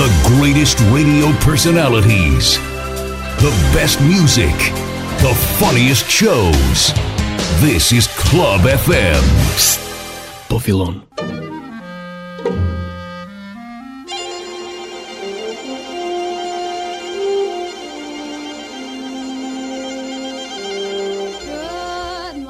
The greatest radio personalities, the best music, the funniest shows. This is Club FM. Good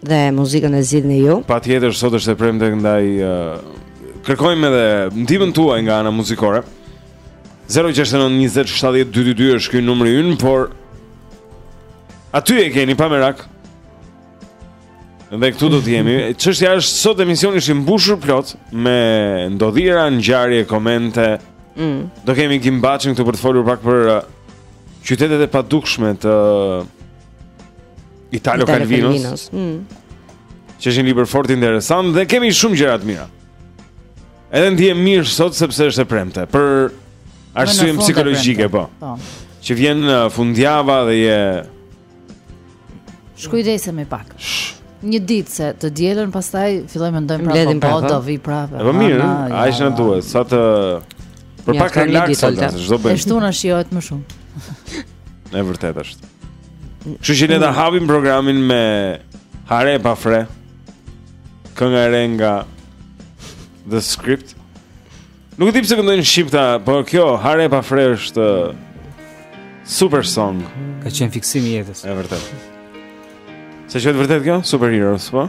Dhe muzikën e zgjidhni ju. Patjetër sot është e premte ndaj kërkojmë edhe ndihmën tuaj nga ana muzikore. 0692070222 është ky numri ynë, por aty e keni pa merak. Dhe këtu do të jemi. Çështja është sot emisioni është i mbushur plot me ndodhira, ngjarje, komente. Mm. Do kemi Gimbaçin këtu për të folur pak për uh, qytetet e padukshme të Italo Calvinos. Mm. Që është një libër fort interesant dhe kemi shumë gjëra të mira. Edhe ndihem mirë sot sepse është e premte për arsye psikologjike po. Po. Që vjen uh, fundjava dhe je Shkujdeset më pak. Shh. Një ditë se të dielën pastaj fillojmë të mendojmë prapë po do vi prapë. Po mirë, aq na duhet sa të për pak relax sot. Ç'do bësh. E shtuna shijohet më shumë. E vërtet është. Kështu që ne ta hapim programin me Hare pa fre. Kënga e re nga The Script. Nuk e di pse këndojnë shqip, por kjo Hare pa fre është super song. Ka qenë fiksim i jetës. E vërtet. Si quhet vërtet kjo? Super Heroes, po?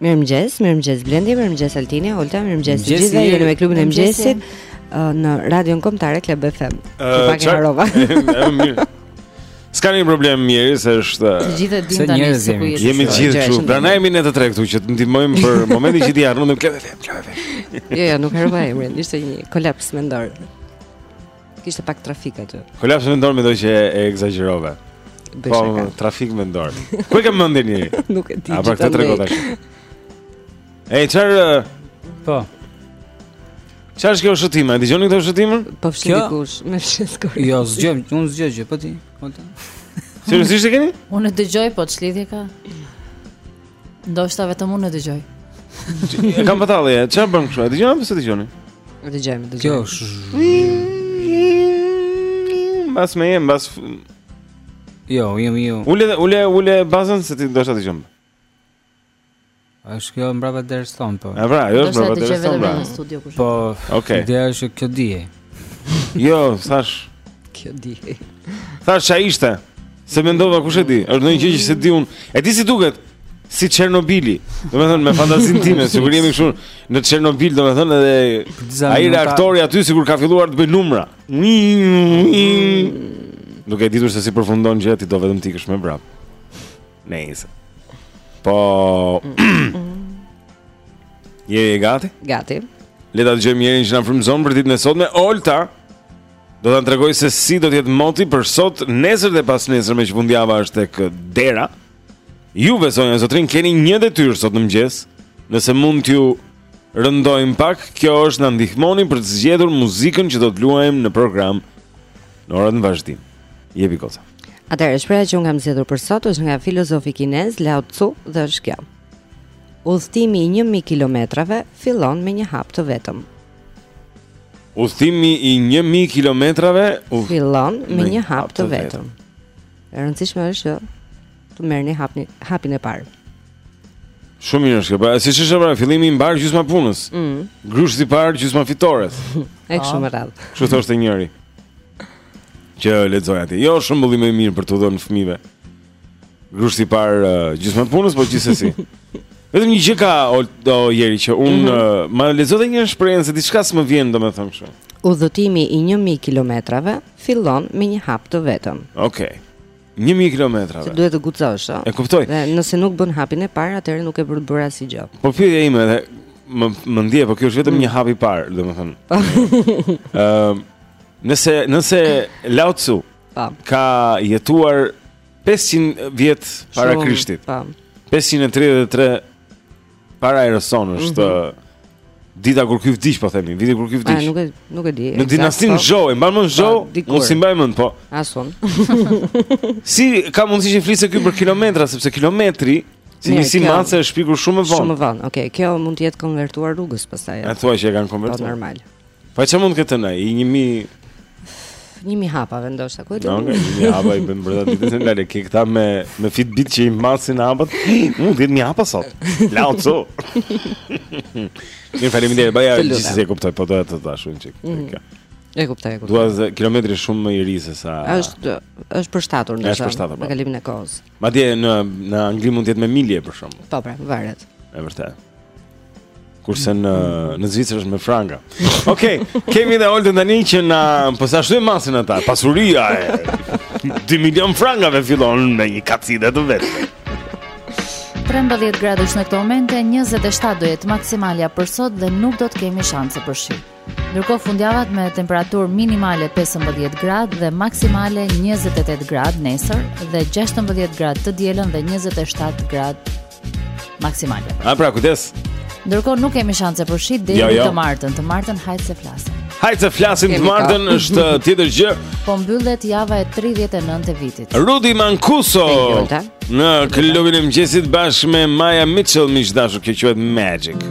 Mirëmëngjes, mirëmëngjes Blendi, mirëmëngjes Altini, Olta, mirëmëngjes të gjithëve. Jemi me klubin e mëngjesit në Radion Kombëtare Club FM. Ju pak e harrova. Mirë. S'ka një problem mirë se është Të gjithë e dim tani se ku jemi Jemi të gjithë këtu Prandaj jemi ne të tre këtu që të ndihmojmë për momentin që ti harron Club FM, Club FM Jo, jo, nuk harrova emrin, ishte një kolaps mendor Kishte pak trafik aty. Kolaps mendor mendoj që e ekzagjerove. Po trafik mendor. Ku e kam mendjen unë? Nuk e di. A pra këtë trego tash. Ej, çfarë? Po. Çfarë është kjo fshirje? E dëgjoni këtë fshirje? Po fshi dikush, me fshesë kur. Jo, s'dëgjoj, unë s'dëgjoj gjë, po ti. Po ti. Seriozisht e keni? Unë dëgjoj, po ç'lidhje ka? Ndoshta vetëm unë e dëgjoj. E kam batalli, çfarë bën kështu? E dëgjoni apo s'e dëgjoni? E dëgjojmë, dëgjojmë. Kjo është Mbas me jem, mbas Jo, jo, jo. Ule ule ule bazën se ti ndoshta dëgjon. A është kjo mbrapa derës tonë po? E pra, jo është mbrapa derës tonë. Po, okay. Ideja është kjo dije. Jo, thash. Kjo di. Thash ç'a ishte? Se mendova kush e di, është ndonjë gjë që s'e di unë. E di si duket? Si Çernobili. Domethënë me fantazinë time, sigurisht jemi këtu në Çernobil, domethënë edhe ai reaktori aty sikur ka filluar të bëjë numra. Duke e ditur se si përfundon gjëja ti do vetëm të ikësh me vrap. Nejse. Po. Je e gati? Gati. Le ta dëgjojmë Jerin që na frymëzon për ditën e sotme, Olta. Do ta tregoj se si do të jetë moti për sot, nesër dhe pasnesër meqë fundjava është tek dera. Ju zonja e zotërinj keni një detyrë sot në mëngjes, nëse mund t'ju Rëndojmë pak, kjo është na ndihmoni për të zgjedhur muzikën që do të luajmë në program në orët në vazhdim. Jepi goca. Atëherë shprehja që unë kam zgjedhur për sot është nga filozofi kinez Lao Tzu dhe është kjo. Udhëtimi i 1000 kilometrave fillon me një hap të vetëm. Udhëtimi i 1000 kilometrave fillon me, me një hap të vetëm. E rëndësishme është që të merrni hapin hapin e parë. Shumë mirë është kjo, pra, siç është pra, fillimi i mbarë gjysma e punës. Ëh. Mm. Grushti i parë gjysma e fitores. Është shumë rrallë. Kështu thoshte njëri. Që lexoj atë. Jo shumë mësim i mirë për të dhënë fëmijëve. Grushti i parë uh, gjysma e punës, po gjithsesi. Vetëm një gjë ka o, o Jeri që un mm -hmm. uh, ma lexo edhe një herë shprehjen se diçka s'më vjen domethënë kështu. Udhëtimi i 1000 kilometrave fillon me një hap të vetëm. Okej. Okay. 1000 kilometrave. Ti duhet të guxosh, ëh. E kuptoj. Dhe nëse nuk bën hapin e parë, atëherë nuk ke bërë asgjë. Po pyetja ime edhe më ndje, po kjo është vetëm mm. një hapi i parë, domethënë. Po. Ëm, nëse nëse Lao Tzu po. Po. ka jetuar 500 vjet para Krishtit. Po. 533 Para erës sonë është mm -hmm. dita kur ky vdiq, po themi, viti kur ky vdiq. Ai nuk e nuk e di. Në dinastinë po. Zhou, e mban mend Zhou, po, mos i mbaj mend, po. Asun. si ka mundësi të flisë ky për kilometra, sepse kilometri si njësi matëse është shpikur shumë vonë. Shumë vonë. Okej, okay, kjo mund të jetë konvertuar rrugës pastaj. A thua që e kanë konvertuar? Po normal. Pa që mund të ketë qenë, i një mi... Një mijë hapa ndoshta, okej një? Një mijë hapa i bëjmë brenda ditës, se ngaqë ke këta me, me Fitbit që i masin hapat, dhjetë mijë hapa sot, Lao Tzu. Mirë faleminderit, po gjithsesi e kuptoj, po doja të të ashtu një çikë. Mm. E kuptoj, e kuptoj. Duhet kilometri shumë më i ri se sa. Është është përshtatur ndoshta. Është përshtatur. Me po. kalimin e kohës. Madje në në Angli mund të jetë me milje për shembull. Po pra, varet. Është vërtet. Kurse në në Zvicër është me franga. Okej, okay, kemi edhe Oltën tani që na posa shtoi masën ajo. Pasuria e 2 milion frangave fillon me një kacidhe të vetme. 13 gradë në këto momente, 27 do jetë maksimalja për sot dhe nuk do të kemi shanse për shi. Ndërkohë fundjava me temperaturë minimale 15 gradë dhe maksimale 28 gradë nesër dhe 16 gradë të dielën dhe 27 gradë maksimale. A pra kujdes. Ndërkohë nuk kemi shanse për shi deri jo, jo. të martën. Të martën hajt se flasim. Hajt se flasim të martën është tjetër gjë. Po mbyllet java e 39 e vitit. Rudi Mancuso në klubin e mëngjesit bashkë me Maia Mitchell miq të dashur që quhet Magic.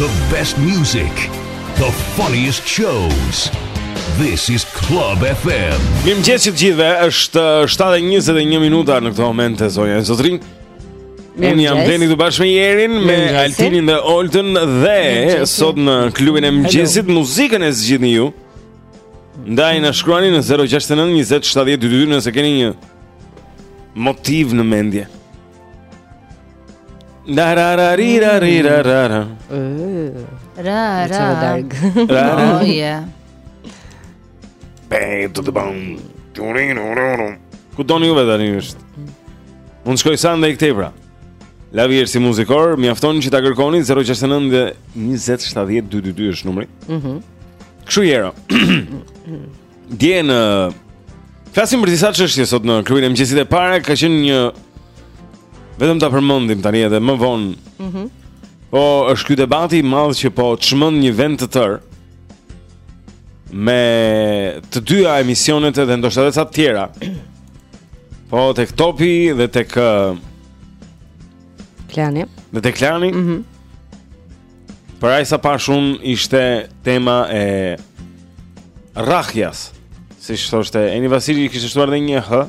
The best music, the funniest shows. This is Club FM. Mirëmëngjes të gjithëve, është 7.21 uh, minuta në këto momente, zonja e zotërinj. Unë jam Deni së bashku me Jerin, me Altinin dhe Oltën dhe sot në klubin e mëngjesit, muzikën e zgjidhni ju. Ndaj na shkruani në 069 20 70 222 nëse keni një motiv në mendje. La ra ra ri ra ri ra ra ra. Ra ra. Çfarë dark. Ra ra. Oh yeah. Bang to the bone. Ku doni juve tani është? Mund të shkojë sa andej këtej pra. Lavjerrësi muzikor, mjafton që ta kërkoni 069 20 70 222 është numri. Mhm. Mm Kshu Jero. Do të flasim për disa çështje sot në klubin e mëngjesit e para ka qenë një vetëm ta përmendim tani edhe më vonë. Mhm. Mm po është ky debati i madh që po çmend një vend të tërë me të dyja emisionet edhe ndoshta edhe ca të tjera. Po tek Topi dhe tek Klani. Dhe tek Klani. Mhm. Mm Por aq sa pashë unë ishte tema e rrahjas, siç thoshte Eni Vasili kishte shtuar edhe një h.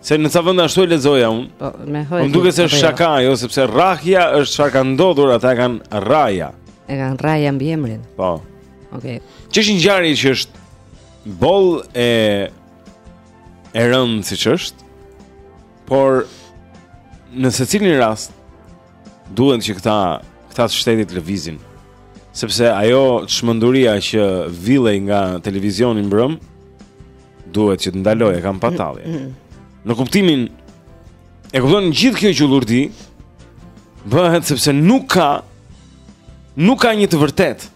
Se në ca vende ashtu e lexoja unë. Po, me h. Më duket se është shaka ajo sepse rrahja është çfarë ka ndodhur, ata e kanë rraja. E kanë rraja mbiemrin. Po. Okej. Okay. Që është një ngjarje që është boll e e rëndë siç është. Por në secilin rast Duhet që këta këta të shtetit të lëvizin. Sepse ajo çmenduria që villej nga televizioni mbrëm duhet që të ndalojë, e kam pa tallje. Mm, mm. Në kuptimin e kupton gjithë kjo gjullurdi bëhet sepse nuk ka nuk ka një të vërtetë.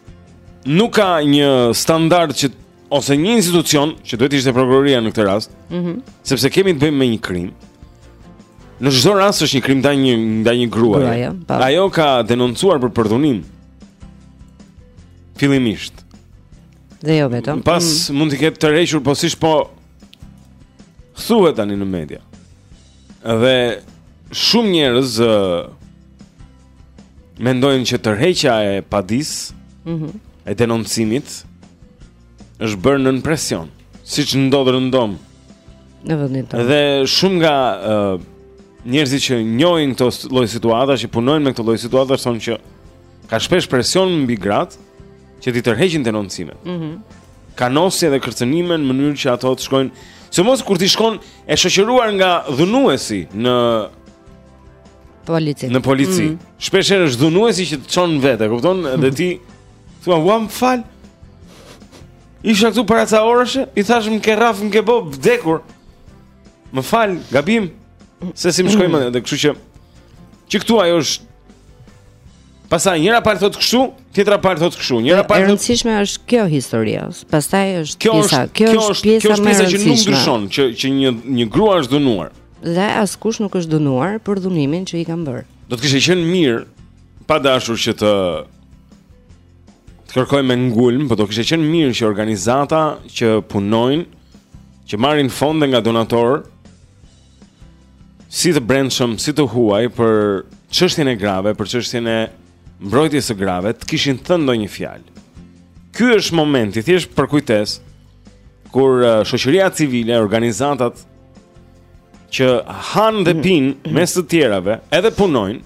Nuk ka një standard që ose një institucion që duhet të ishte prokuroria në këtë rast, ëh, mm -hmm. sepse kemi të bëjmë me një krim. Në çdo rast është një krim ndaj një ndaj një gruaje. Po. Ajo ka denoncuar për përdhunim. Fillimisht. Dhe jo vetëm. Pastaj mm. mund ta ketë tërhequr po siç po thuhet tani në media. Dhe shumë njerëz mendojnë që tërheqja e padisë mm -hmm. e denoncimit është bërë nën presion, siç ndodh rëndom në vendin tonë. Dhe shumë nga uh, njerëzit që njohin këto lloj situata, që punojnë me këto lloj situatash thonë që ka shpesh presion mbi gratë që t'i tërheqin denoncimet. Mm -hmm. Kanosje dhe kërcënime në mënyrë që ato të shkojnë, sidomos kur ti shkon e shoqëruar nga dhunuesi në Polici. Në polici. Mm. Shpesh herë është dhunuesi që të çon vetë, e kupton? Dhe ti thua, "Ua, më fal." Isha këtu para ca orësh, i thashë më ke rrah, më ke bë vdekur. Më fal, gabim. Se si më shkoi më, dhe kështu që që këtu ajo është Pastaj njëra palë thotë kështu, tjetra palë thotë kështu. Njëra palë thotë. E rëndësishme është kjo histori. Pastaj është kjo është kjo është pjesa më e rëndësishme. Kjo është pjesa që nuk ndryshon, që që një një grua është dhunuar. Dhe askush nuk është dënuar për dhunimin që i kanë bërë. Do të kishte qenë mirë pa dashur që të kërkojmë me ngulm, por do kishte qenë mirë që organizata që punojnë, që marrin fonde nga donatorë, si të brendshëm, si të huaj për çështjen e grave, për çështjen e mbrojtjes së grave, të kishin thënë ndonjë fjalë. Ky është momenti, thjesht për kujtesë, kur uh, shoqëria civile, organizatat që hanë dhe pinë mes të tjerave, edhe punojnë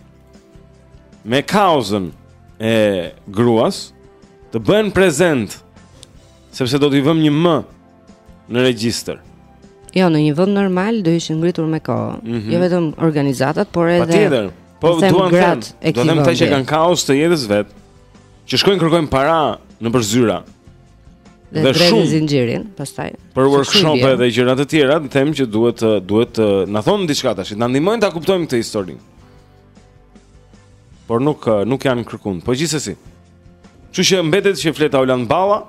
me kauzën e gruas të bëhen prezent sepse do t'i vëmë një m në regjistër. Jo, në një vend normal do ishin ngritur me kohë. Mm -hmm. Jo vetëm organizatat, por edhe Patjetër. Po duan gratë. Do të them këta që kanë kauzë të jetës së vet, që shkojnë kërkojnë para nëpër zyra. dhe, dhe shumë zinxhirin pastaj. Për workshope dhe gjëra të tjera, them që duhet duhet na thonë diçka tash, na ndihmojnë ta kuptojmë këtë historinë. Por nuk nuk janë kërkund. Po gjithsesi. Që që mbetet që flet Taulant Balla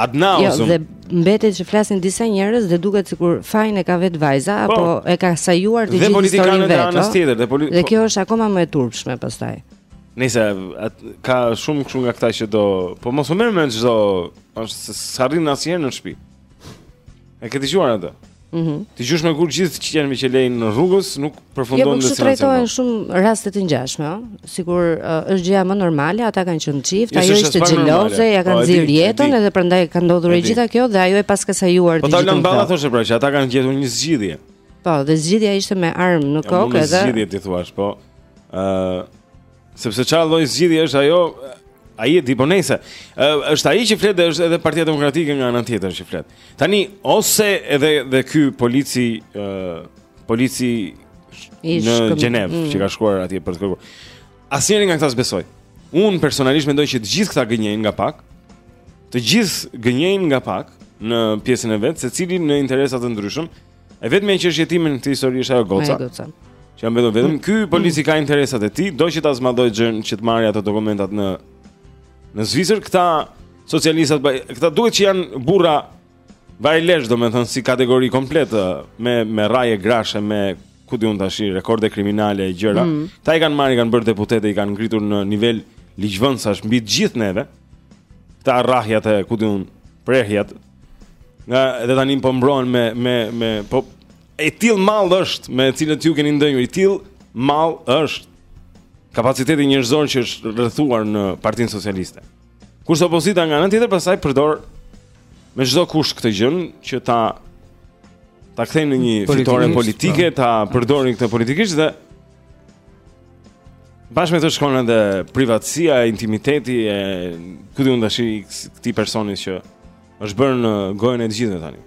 ad nauseam. Jo, dhe mbetet që flasin disa njerëz dhe duket sikur fajin e ka vetë vajza po, apo e ka sajuar të gjithë historinë vetë. Dhe politikanët e anës tjetër, dhe, poli dhe po- kjo është akoma më e turpshme pastaj. Nëse ka shumë kështu nga këta që do, po mos u merr mend çdo, është s'a rrin asnjëherë në shtëpi. E ke dëgjuar atë? Mhm. Mm Ti gjush me kur gjithë qentë qelenë e rrugës nuk përfundon jo, po në situatë. Jo, nuk trajtohen shumë raste të ngjashme, ëh. Sigur uh, është gjëja më normale, ata kanë qenë çift, jo, ajo ishte xheloze, ia kanë po, nxirë jetën edhe prandaj ka ndodhur e gjitha kjo dhe ajo e paska sajuar diçka. Po Taulant Balla thoshte pra që ata kanë gjetur një zgjidhje. Po, dhe zgjidhja ishte me armë në kokë edhe. Po, zgjidhje ti thua, po. Ë uh, sepse çfarë lloj zgjidhje është ajo ai e di po nejse. Ë uh, është ai që flet dhe është edhe Partia Demokratike nga ana tjetër që flet. Tani ose edhe dhe ky polici ë uh, polici në Gjenevë mm. që ka shkuar atje për të kërkuar. Asnjëri nga këta s'besoj. Unë personalisht mendoj që të gjithë këta gënjejnë nga pak. Të gjithë gënjejnë nga pak në pjesën e vet, secili në interesa të ndryshëm, E vetmja që është jetime në këtë histori është ajo goca. Ajo goca. Që është vetëm vetëm ky polici ka interesat e tij, do që ta zmadhoj gjën që të marrë ato dokumentat në, në Zvicër këta socialistat, këta duket që janë burra varëlesh, domethënë si kategori komplet me me rrahje grash e me ku di unë çfarë rekorde kriminale e gjëra. Mm. Këta mm. i kanë marrë, kanë bërë deputetë, i kanë ngritur në nivel ligjvënësash mbi të gjithë neve. Këta Rrajat e ku di unë Rrahjat Nga edhe tani po mbrohen me me me po i tillë mall është me të cilët ju keni ndenjur i tillë mall është kapaciteti njerëzor që është rrethuar në Partinë Socialiste. Kurse opozita nga ana tjetër pastaj përdor me çdo kusht këtë gjën që ta ta kthejnë në një fitore politike, po. ta përdorin këtë politikisht dhe Bashkë me të shkon edhe privatësia, intimiteti e ku di unë çfarë i këtij personi që është bërë në gojën e të gjithëve tani.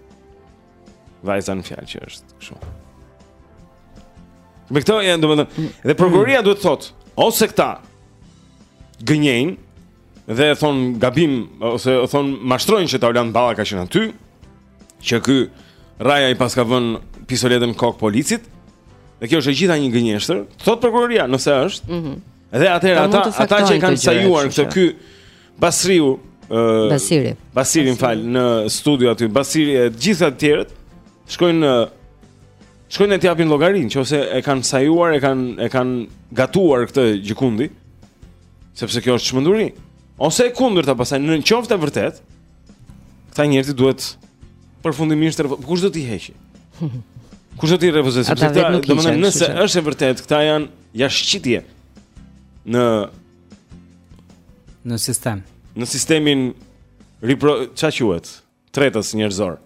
Vajza në fjalë që është kështu. Me këto janë domethënë dhe prokuroria duhet të thotë ose këta gënjejnë dhe thonë gabim ose thonë mashtrojnë që Taulant Balla ka qenë aty. që ky Rraja i paska vënë pistoletën në kokë policit. Dhe kjo është e gjitha një gënjeshtër. Thotë prokuroria, nëse është. Ëh. Mm dhe atëherë po ata ata që e kanë sajuar këtë ky Basriu, ëh, uh, Basiri. Basiri, më fal, në studio aty, Basiri e të gjithë të tjerët shkojnë në shkojnë të japin llogarinë, në qoftë se e kanë sajuar, e kanë e kanë gatuar këtë gjëkundi. Sepse kjo është çmenduri. Ose e kundërta, pastaj në qoftë e vërtetë, Këta njerëzit duhet përfundimisht të kush do t'i heqë? Kush do t'i refuzojë? Sepse këta, domethënë, nëse është e vërtetë, këta janë jashtëqitje në në sistem. Në sistemin ripro ça quhet? Tretës njerëzor.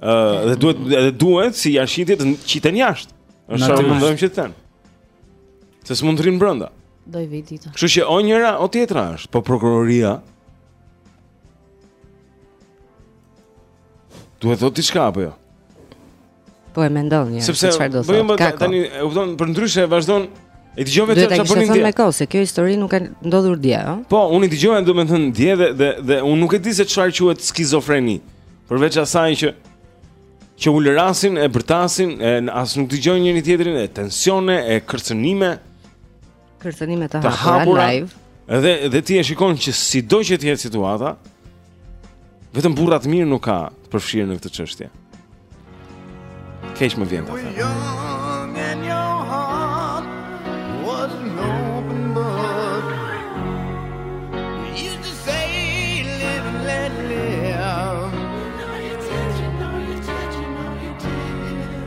Ë, uh, dhe duhet edhe duhet si jashtëqitje të qiten jashtë. Është çfarë mundohem që të them. Se s'mund të rrin brenda. Do i vijë dita. Kështu që o njëra o tjetra është, po prokuroria Duhet të thotë diçka apo jo? Po e mendoj unë, se çfarë do të thotë. Sepse tani e kupton përndryshe vazhdon e dëgjove çfarë çfarë bënin. Do të me kohë se kjo histori nuk ka ndodhur dje, ëh. Po, unë i dëgjova domethënë dje dhe dhe dhe unë nuk e di se çfarë quhet skizofreni. Përveç asaj që që ulërasin e bërtasin e as nuk dëgjojnë njëri-tjetrin e tensione e kërcënime. Kërcënime të hapura live. Edhe dhe ti e shikon që sido që të jetë situata, vetëm burra të mirë nuk ka të përfshirë në këtë çështje. Keq më vjen ta them.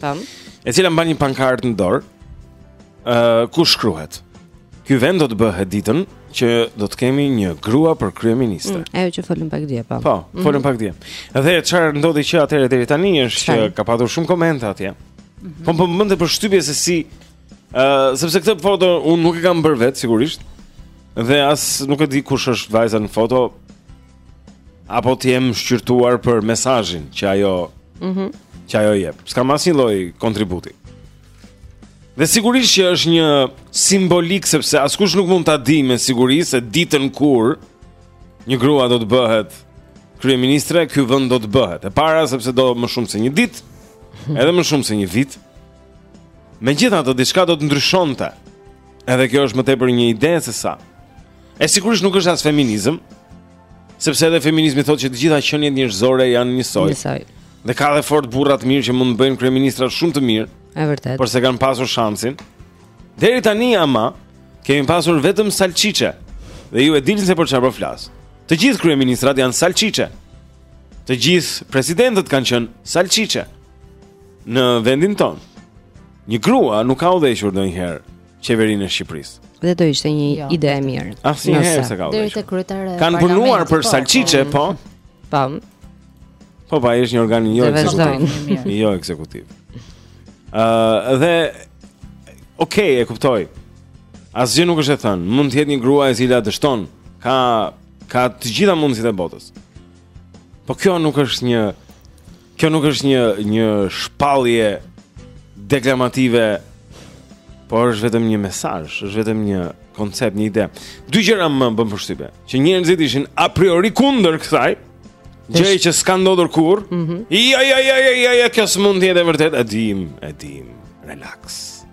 Tam. E cila mban një pankartë në dorë. Ë, uh, ku shkruhet? Ky vend do të bëhet ditën që do të kemi një grua për kryeministër. Mm, ajo që folëm pak dje, po. Po, mhm. folëm mm -hmm. pak dje. Dhe çfarë ndodhi që atëherë deri tani është që ka patur shumë komente atje. Mm -hmm. Po po më bënte përshtypje se si ë uh, sepse këtë foto unë nuk e kam bërë vetë sigurisht. Dhe as nuk e di kush është vajza në foto, apo të jem shqyrtuar për mesazhin që ajo mm -hmm. që ajo jep. S'kam asnjë lloj kontributi. Dhe sigurisht që është një simbolik sepse askush nuk mund ta di me siguri se ditën kur një grua do të bëhet kryeministre, ky vend do të bëhet. E para sepse do më shumë se një ditë, edhe më shumë se një vit. Megjithatë, diçka do të ndryshonte. Edhe kjo është më tepër një ide se sa. E sigurisht nuk është as feminizëm, sepse edhe feminizmi thotë që të gjitha qeniet njerëzore janë njësoj. Njësoj. Dhe ka dhe fort burra të mirë që mund të bëhen kryeministra shumë të mirë. E vërtetë. Por s'e kanë pasur shansin. Deri tani ama kemi pasur vetëm salçiçe. Dhe ju e dini se për çfarë po flas. Të gjithë kryeministrat janë salçiçe. Të gjithë presidentët kanë qenë salçiçe. Në vendin tonë. Një grua nuk ka udhëhequr ndonjëherë qeverinë e Shqipërisë. Dhe do ishte një jo, ide e mirë. Asnjëherë s'ka udhëhequr. Deri te kryetare. Kanë punuar për po, salçiçe, po. Po. po. po pa, është një organ jo ekzekutiv. Jo ekzekutiv. Ëh, uh, dhe okay, e kuptoj. Asgjë nuk është e thënë. Mund të jetë një grua e cila dështon. Ka ka të gjitha mundësitë e botës. Po kjo nuk është një Kjo nuk është një një shpallje deklamative, por është vetëm një mesazh, është vetëm një koncept, një ide. Dy gjëra më bënë përshtypje, që njerëzit ishin a priori kundër kësaj, gjë që s'ka ndodhur kurrë. Mm -hmm. Ja ja ja ja ja ja kjo s'mund të jetë e vërtetë, e dimë, e dimë. Relax.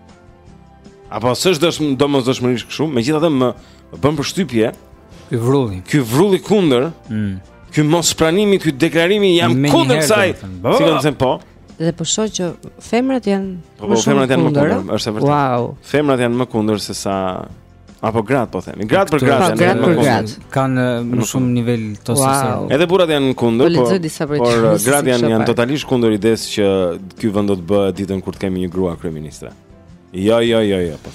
Apo s'është domosdoshmërisht kështu, megjithatë më bën përshtypje ky vrulli. Ky vrulli kundër. Mm. Ky mospranimi, ky deklarimi jam kundër kësaj. Si kanë thënë po? Dhe po shoh që femrat janë po, po, më shumë. Po femrat janë më kundër, është e vërtetë. Wow. Femrat janë më kundër se sa apo gratë po themi. Gratë për gratë janë më kundër. Kanë më shumë nivel testosteroni. Wow. Edhe burrat janë kundër, po. Por gratë janë janë totalisht kundër idesë që ky vend do të bëhet ditën kur të kemi një grua kryeministre. Jo, jo, jo, jo, po.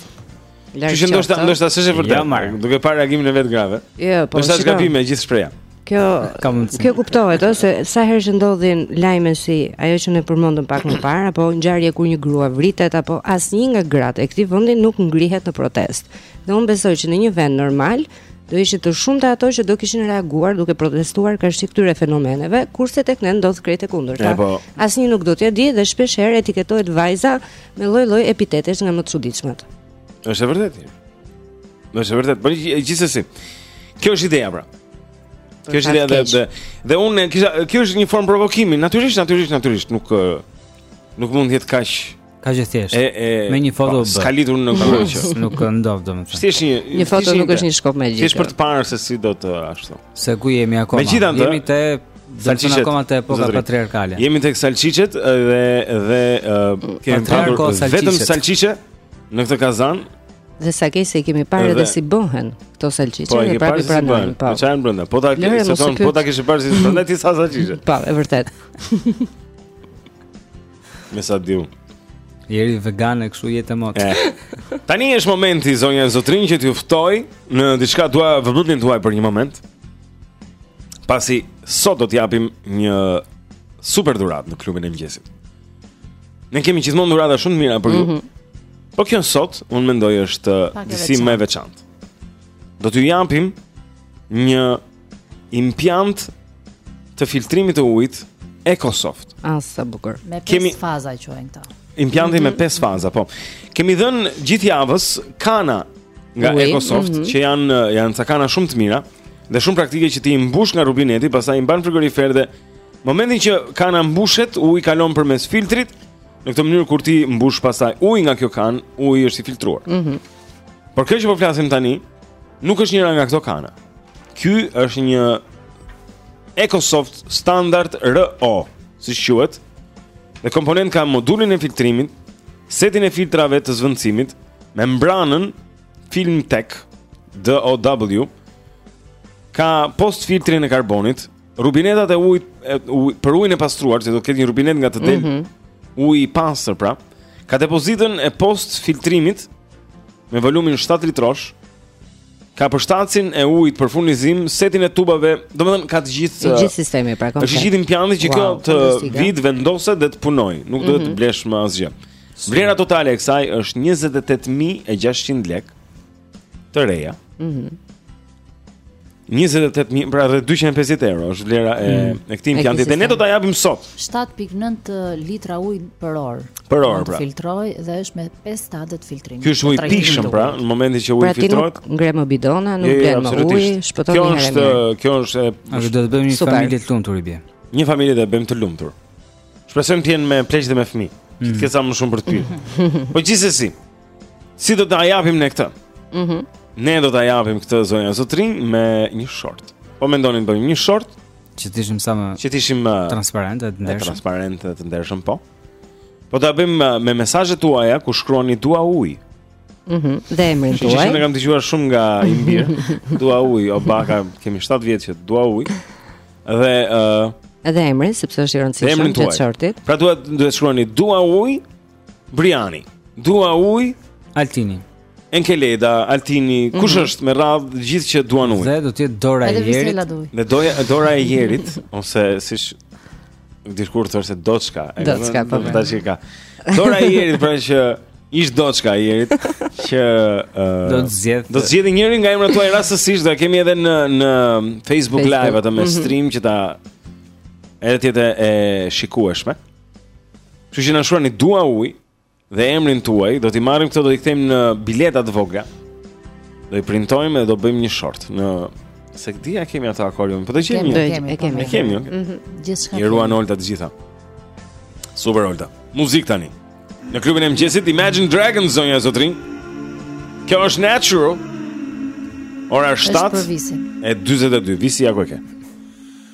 Lajë që ndoshta ndoshta s'është e vërtetë. Ja, duke parë reagimin e vetë grave. Jo, po. Është gabim e gjithë shprehja. Kjo kjo kuptohet ëh se sa herë që ndodhin lajme si ajo që ne përmendëm pak më parë apo ngjarje kur një grua vritet apo asnjë nga gratë e këtij vendi nuk ngrihet në protestë. Dhe unë besoj që në një vend normal do ishte të shumta ato që do kishin reaguar duke protestuar karshi këtyre fenomeneve, kurse tek ne ndodh krejt e kundërta. Po. Asnjë nuk do t'ia dijë dhe shpesh herë etiketohet vajza Me lloj lloj epitetesh nga më të çuditshmet. Është e vërtetë. Është e vërtetë, por gjithsesi. Kjo është ideja pra. Kjo është ideja dhe dhe, dhe unë kisha kjo është një formë provokimi, natyrisht, natyrisht, natyrisht, nuk nuk mund të jetë kaq Kaq e thjeshtë. Me një foto bë. S'ka lidhje në gruaj që nuk ndodh domethënë. Thjesht një një foto nuk është një shkop magjik. Thjesht për të parë se si do të ashtu. Se ku jemi akoma? Jemi te Salçiçet akoma te epoka patriarkale. Jemi tek salçiçet dhe dhe uh, kemi patur vetëm salçiçe në këtë kazan. Dhe sa keq se i kemi parë edhe si bëhen këto salçiçe po, ne prapë pranojmë. Po, çfarë janë brenda? Po ta ke, se thonë, po ta kish parë si brenda ti sa salçiçe. Po, e vërtetë. Me sa di unë. Jeri vegan e kështu jetë mot. Eh. Tani është momenti zonja e zotërinj që t'ju ftoj në diçka dua vëmendjen tuaj për një moment. Pasi sot do të japim një super dhuratë në klubin e mëngjesit. Ne kemi gjithmonë dhurata shumë të mira për ju. Mm -hmm. Po kjo sot unë mendoj është disi më e veçantë. Do t'ju japim një Impiant të filtrimit të ujit EcoSoft. Ah, sa bukur. Me pesë Kemi... faza quhen këta. Impianti mm -hmm. me mhm. pesë faza, po. Kemi dhënë gjithë javës kana nga EcoSoft mm -hmm. që janë janë ca kana shumë të mira dhe shumë praktike që ti i mbush nga rubineti, pastaj i mban frigorifer dhe momentin që kana mbushet, uji kalon përmes filtrit. Në këtë mënyrë kur ti mbush pastaj ujë nga kjo kanë, uji është i filtruar. Mhm. Mm Por kjo që po flasim tani nuk është njëra nga këto kana. Ky është një EcoSoft standard RO, siç quhet. Dhe komponentë ka modulin e filtrimit, setin e filtrave të zëvendësimit, membranën FilmTec DOW, ka postfiltrin e karbonit, Rubinetat e ujit, për ujin e pastruar, se do të ketë një rubinet nga të del mm -hmm. uji i pastër pra, ka depozitën e post filtrimit me volumin 7 litrosh. Ka përshtatësin e ujit për furnizim, setin e tubave, domethënë ka të gjithë uh, gjithë sistemi pra komplet. Është gjithë impianti që wow, kjo të eh? vijë të vendoset dhe të punojë, nuk mm -hmm. duhet të mhm. blesh më asgjë. Vlera totale e kësaj është 28600 lekë. të reja. Mhm. Mm 28000, pra rreth 250 euro është vlera e mm. e këtij impianti dhe ne do ta japim sot. 7.9 litra ujë për orë. Për orë pra. Filtron dhe është me 5 stade të filtrimit. Ky është ujë i pijshëm pra, në momentin që uji pra, filtrohet. Pra s'ngre më bidona, nuk blen më ujë, shpëton një herë. Kjo është, kjo është. A do të bëjmë një familje të lumtur i bie? Një familje do të bëjmë të lumtur. Shpresojmë të jenë me pleq dhe me fëmijë. Të mm. ketë sa më shumë për ty. Po gjithsesi, Si do ta japim ne këtë? Mhm. Mm ne do ta japim këtë zonja e zotërinj me një short. Po mendonim të bëjmë një short që të ishim sa më që të ishim uh, transparentë dhe të ndershëm. Transparentë të ndershëm po. Po ta bëjmë uh, me mesazhet tuaja ku shkruani dua ujë. Mhm. Mm dhe emrin tuaj. Që ne kam dëgjuar shumë nga i mbir. dua ujë, o baka, kemi 7 vjet që dua ujë. Dhe ë uh, Edhe emrin, sepse është i rëndësishëm te shorti. Pra duhet duhet të shkruani dua ujë Briani. Dua ujë. Altini. Enkeleda, Altini, kush mm -hmm. është me radhë të gjithë që duan ujë? Dhe do të jetë dora e Jerit. Me dorën dora e Jerit ose siç dikur thoshte Doçka, e Doçka, po. Doçka. Po. Dora e Jerit pra që ish Doçka e Jerit që uh, do të zgjedhë. Do të zgjedhë njërin nga emrat tuaj rastësisht, do e kemi edhe në në Facebook, Facebook. Live atë me mm -hmm. stream që ta edhe të jetë e shikueshme. Kështu që na shkruani dua ujë dhe emrin tuaj, do t'i marrim këto do t'i kthejmë në bileta të vogla. Do i printojmë dhe do bëjmë një short nuk e di a kemi atë akuarium, po do ta gjejmë. E kemi, e kemi. E kemi. Mhm. Gjithçka. I ruan Olta të gjitha. Super Olta. Muzikë tani. Në klubin e mëngjesit Imagine Dragons zonja e zotërinj. Kjo është Natural. Ora 7. Është për Visin. E 42 Visi ja ku e ke.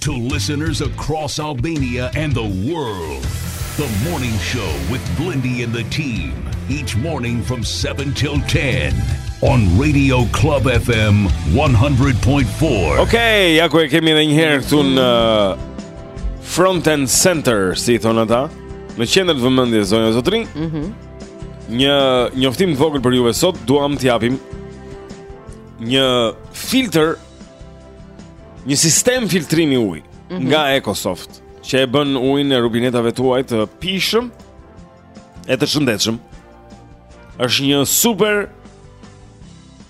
To listeners across Albania and the world, the morning show with Blendi and the team, each morning from 7 till 10 on Radio Club FM 100.4. Okay, ja ku e kemi edhe një herë këtu në Front and Center, si i thonë ata, në qendër të vëmendjes zonja zotërinj. Mhm. Mm një njoftim të vogël për juve sot, duam të japim një filtër një sistem filtrimi uji mm -hmm. nga EcoSoft që e bën ujin e rubinetave tuaj të pijshëm e të shëndetshëm. Është një super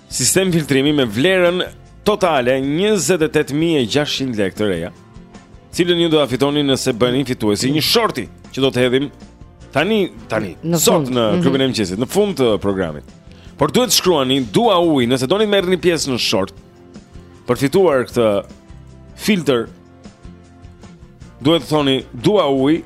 sistem filtrimi me vlerën totale 28600 lekë të reja. Cilën ju do ta fitoni nëse bëheni fituesi i një shorti që do të hedhim tani tani në sot në mhm. klubin e mëngjesit, në fund të programit. Por duhet të shkruani dua uj, nëse doni të merrni pjesë në short. Për të fituar këtë filtër duhet të thoni dua uj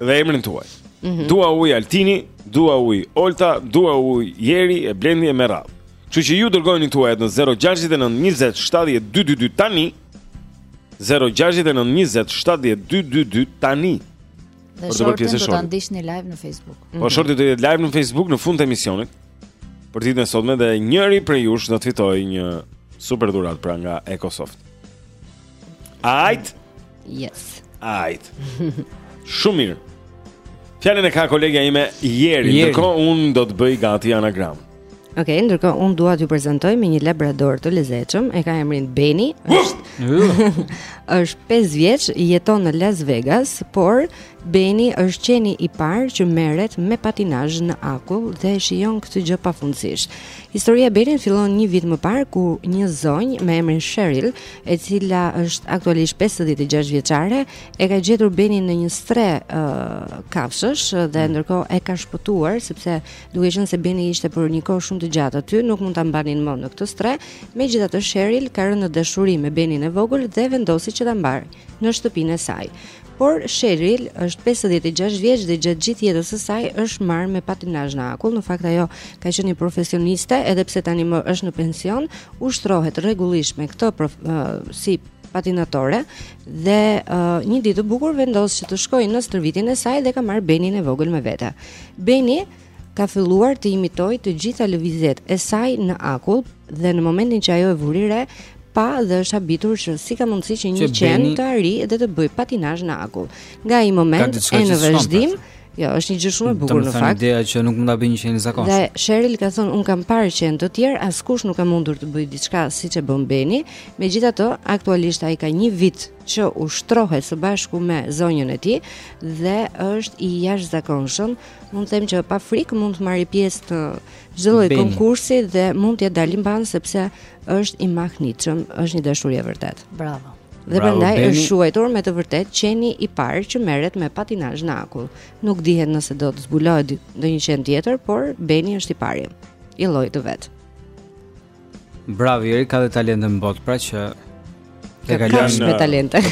dhe emrin tuaj. Mm -hmm. Dua uj Altini, dua uj Olta, dua uj Jeri e Blendi e me radhë. Kështu që ju dërgojini tuajat në 069 20 70 222 tani. 069 20 70 222 tani Dhe shortin do ta ndiqni live në Facebook Po mhm. shorti do të jetë live në Facebook në fund të emisionit për ditën e sotme dhe njëri prej jush do të fitojë një super dhuratë pra nga Ecosoft Ajt? Yes Ajt Shumë mirë Fjalën e ka kolegja ime Jeri, Jeri. Ndërkohë unë do të bëj gati anagram Ok, ndërkohë unë dua t'ju prezantoj me një labrador të lezetshëm, e ka emrin Beni, është, është 5 vjeç, jeton në Las Vegas, por Beni është qeni i parë që merret me patinazh në akull dhe e shijon këtë gjë pafundësisht. Historia e Benit fillon një vit më parë kur një zonjë me emrin Sheryl, e cila është aktualisht 56 vjeçare, e ka gjetur Benin në një strehë uh, kafshësh dhe mm. ndërkohë e ka shpëtuar sepse Duke qenë se Beni ishte për një kohë shumë të gjatë aty, nuk mund ta mbanin më në këtë strehë. Megjithatë Sheryl ka rënë në dashuri me Benin e vogël dhe vendosi që ta mbajë në shtëpinë e saj. Por Sheryl është 56 vjeç dhe gjatë gjithë jetës së saj është marrë me patinazh në akull. Në fakt ajo ka qenë një profesioniste, edhe pse tanimë është në pension, ushtrohet rregullisht me këtë prof, uh, si patinatore dhe uh, një ditë të bukur vendos që të shkojë në stërvitjen e saj dhe ka marrë Benin e vogël me vete. Beni ka filluar të imitojë të gjitha lëvizjet e saj në akull dhe në momentin që ajo e vuri re, pa dhe është habitur që si ka mundësi që një qen të arrijë dhe të bëjë patinazh në akull. Nga ai moment e në vazhdim Jo, është një gjë shumë e bukur në fakt. Domethënë ideja që nuk mund ta bëjë një qen zakonisht. Dhe Sheryl ka thënë unë kam parë qen të tjerë, askush nuk ka mundur të bëjë diçka siç e bën Beni. Megjithatë, aktualisht ai ka një vit që ushtrohet së bashku me zonjën e tij dhe është i jashtëzakonshëm. Mund të them që pa frikë mund të marrë pjesë në Çdo lloj konkursi dhe mund të jetë dal i mban sepse është i mahnitshëm, është një dashuri e vërtetë. Bravo. Dhe prandaj është quajtur me të vërtetë qeni i parë që merret me patinazh në akull. Nuk dihet nëse do të zbulohet ndonjë qen tjetër, por Beni është i pari. I llojit të vet. Bravo, Eri ka dhe talente në botë, pra që e ka lënë me talente.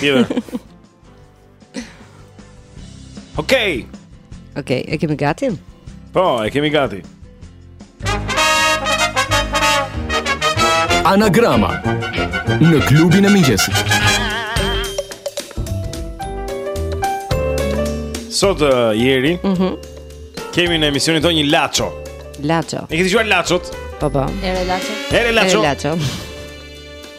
Okej. Okay. Okej, okay, e kemi gati? Po, e kemi gati. Anagrama në klubin e mëngjesit. Sot uh, Eri, mhm. Mm kemi në emisionin tonë një laço. Laço. E ke dëgjuar laçot? Po po. Ere laço. Ere laço. Ere laço.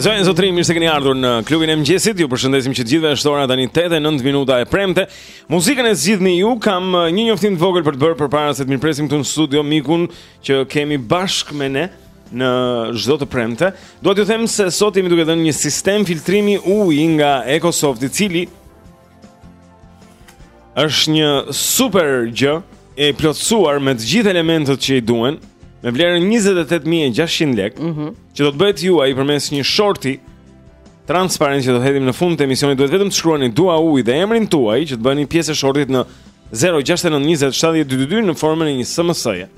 Zonja e zotërinj, mirë se keni ardhur në klubin e mëngjesit. Ju përshëndesim që të gjithëve është ora tani 8:09 minuta e premte. Muzikën e zgjidhni ju. Kam uh, një njoftim të vogël për të bërë përpara se të mirëpresim këtu në studio mikun që kemi bashkë me ne në çdo të premte. Dua t'ju them se sot jemi duke dhënë një sistem filtrimi uji nga EcoSoft, i cili Është një super gjë e plotësuar me të gjithë elementët që i duhen, me vlerën 28600 lekë, mm -hmm. që do të bëhet juaji përmes një shorti transparent që do të hedhim në fund të emisionit. Duhet vetëm të shkruani dua ujë dhe emrin tuaj që të bëheni pjesë e shortit në 0692070222 në formën e një SMS-je.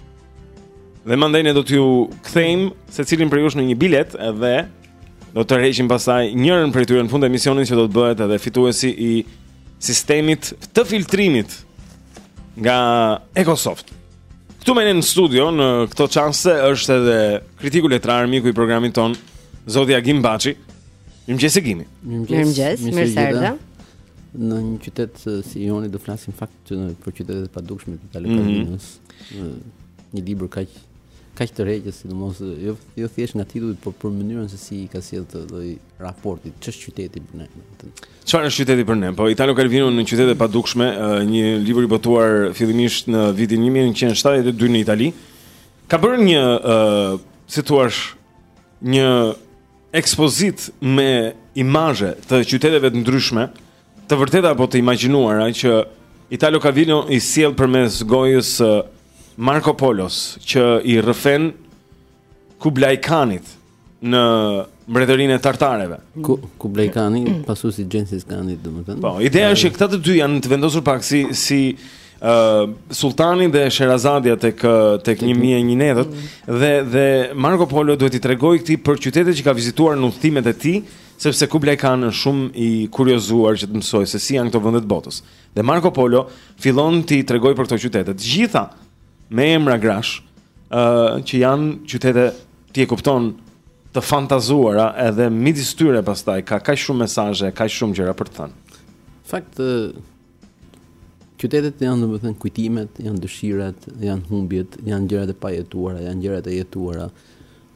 Dhe mandej ne do t'ju kthejmë secilin prej jush në një biletë dhe Do të tërheqim pastaj njërën prej tyre në fund të emisionit që do të bëhet edhe fituesi i sistemit të filtrimit nga Ecosoft. Këtu me ne në studio, në këto çaste, është edhe kritiku letrar, miku i programit tonë, zoti Agim Baçi. Mirëmëngjes Gimi. Mirëmëngjes, mirë se erdha. Në një qytet si yni do flasim në fakt që në për qytetet e padukshme të Italo mm -hmm. një libër kaq kaq tërheqës sidomos jo jo thjesht nga titulli por për mënyrën se si ka sjellë atë lloj raporti ç'është qyteti për ne. Çfarë është qyteti për ne? Po Italo Calvino në qytetet e padukshme, një libër i botuar fillimisht në vitin 1972 në Itali, ka bërë një uh, si thua një ekspozitë me imazhe të qyteteve të ndryshme Të vërteta apo të imagjinuara që Italo Calvino i sjell përmes gojës së Marco Polos që i rrëfen Kublai Khanit në mbretërinë e tartareve. Ku Kublai Khani pasuesi i Genghis Khanit, domethënë. Po, ideja është që këta të dy janë të vendosur pak si si ë uh, Sulltani dhe Shehrazadja tek tek 1001 netët dhe dhe Marco Polo duhet t'i tregojë këtij për qytetet që ka vizituar në udhëtimet e tij Sepse Kublai Khan është shumë i kuriozuar që të mësojë se si janë këto vende të botës. Dhe Marco Polo fillon t'i tregojë për këto qytete. Të gjitha me emra grash, ë uh, që janë qytete ti e kupton të fantazuara edhe midis tyre pastaj ka kaq shumë mesazhe, kaq shumë gjëra për të thënë. Fakt Qytetet janë domethënë kujtimet, janë dëshirat, janë humbjet, janë gjërat e pajetuara, janë gjërat e jetuara.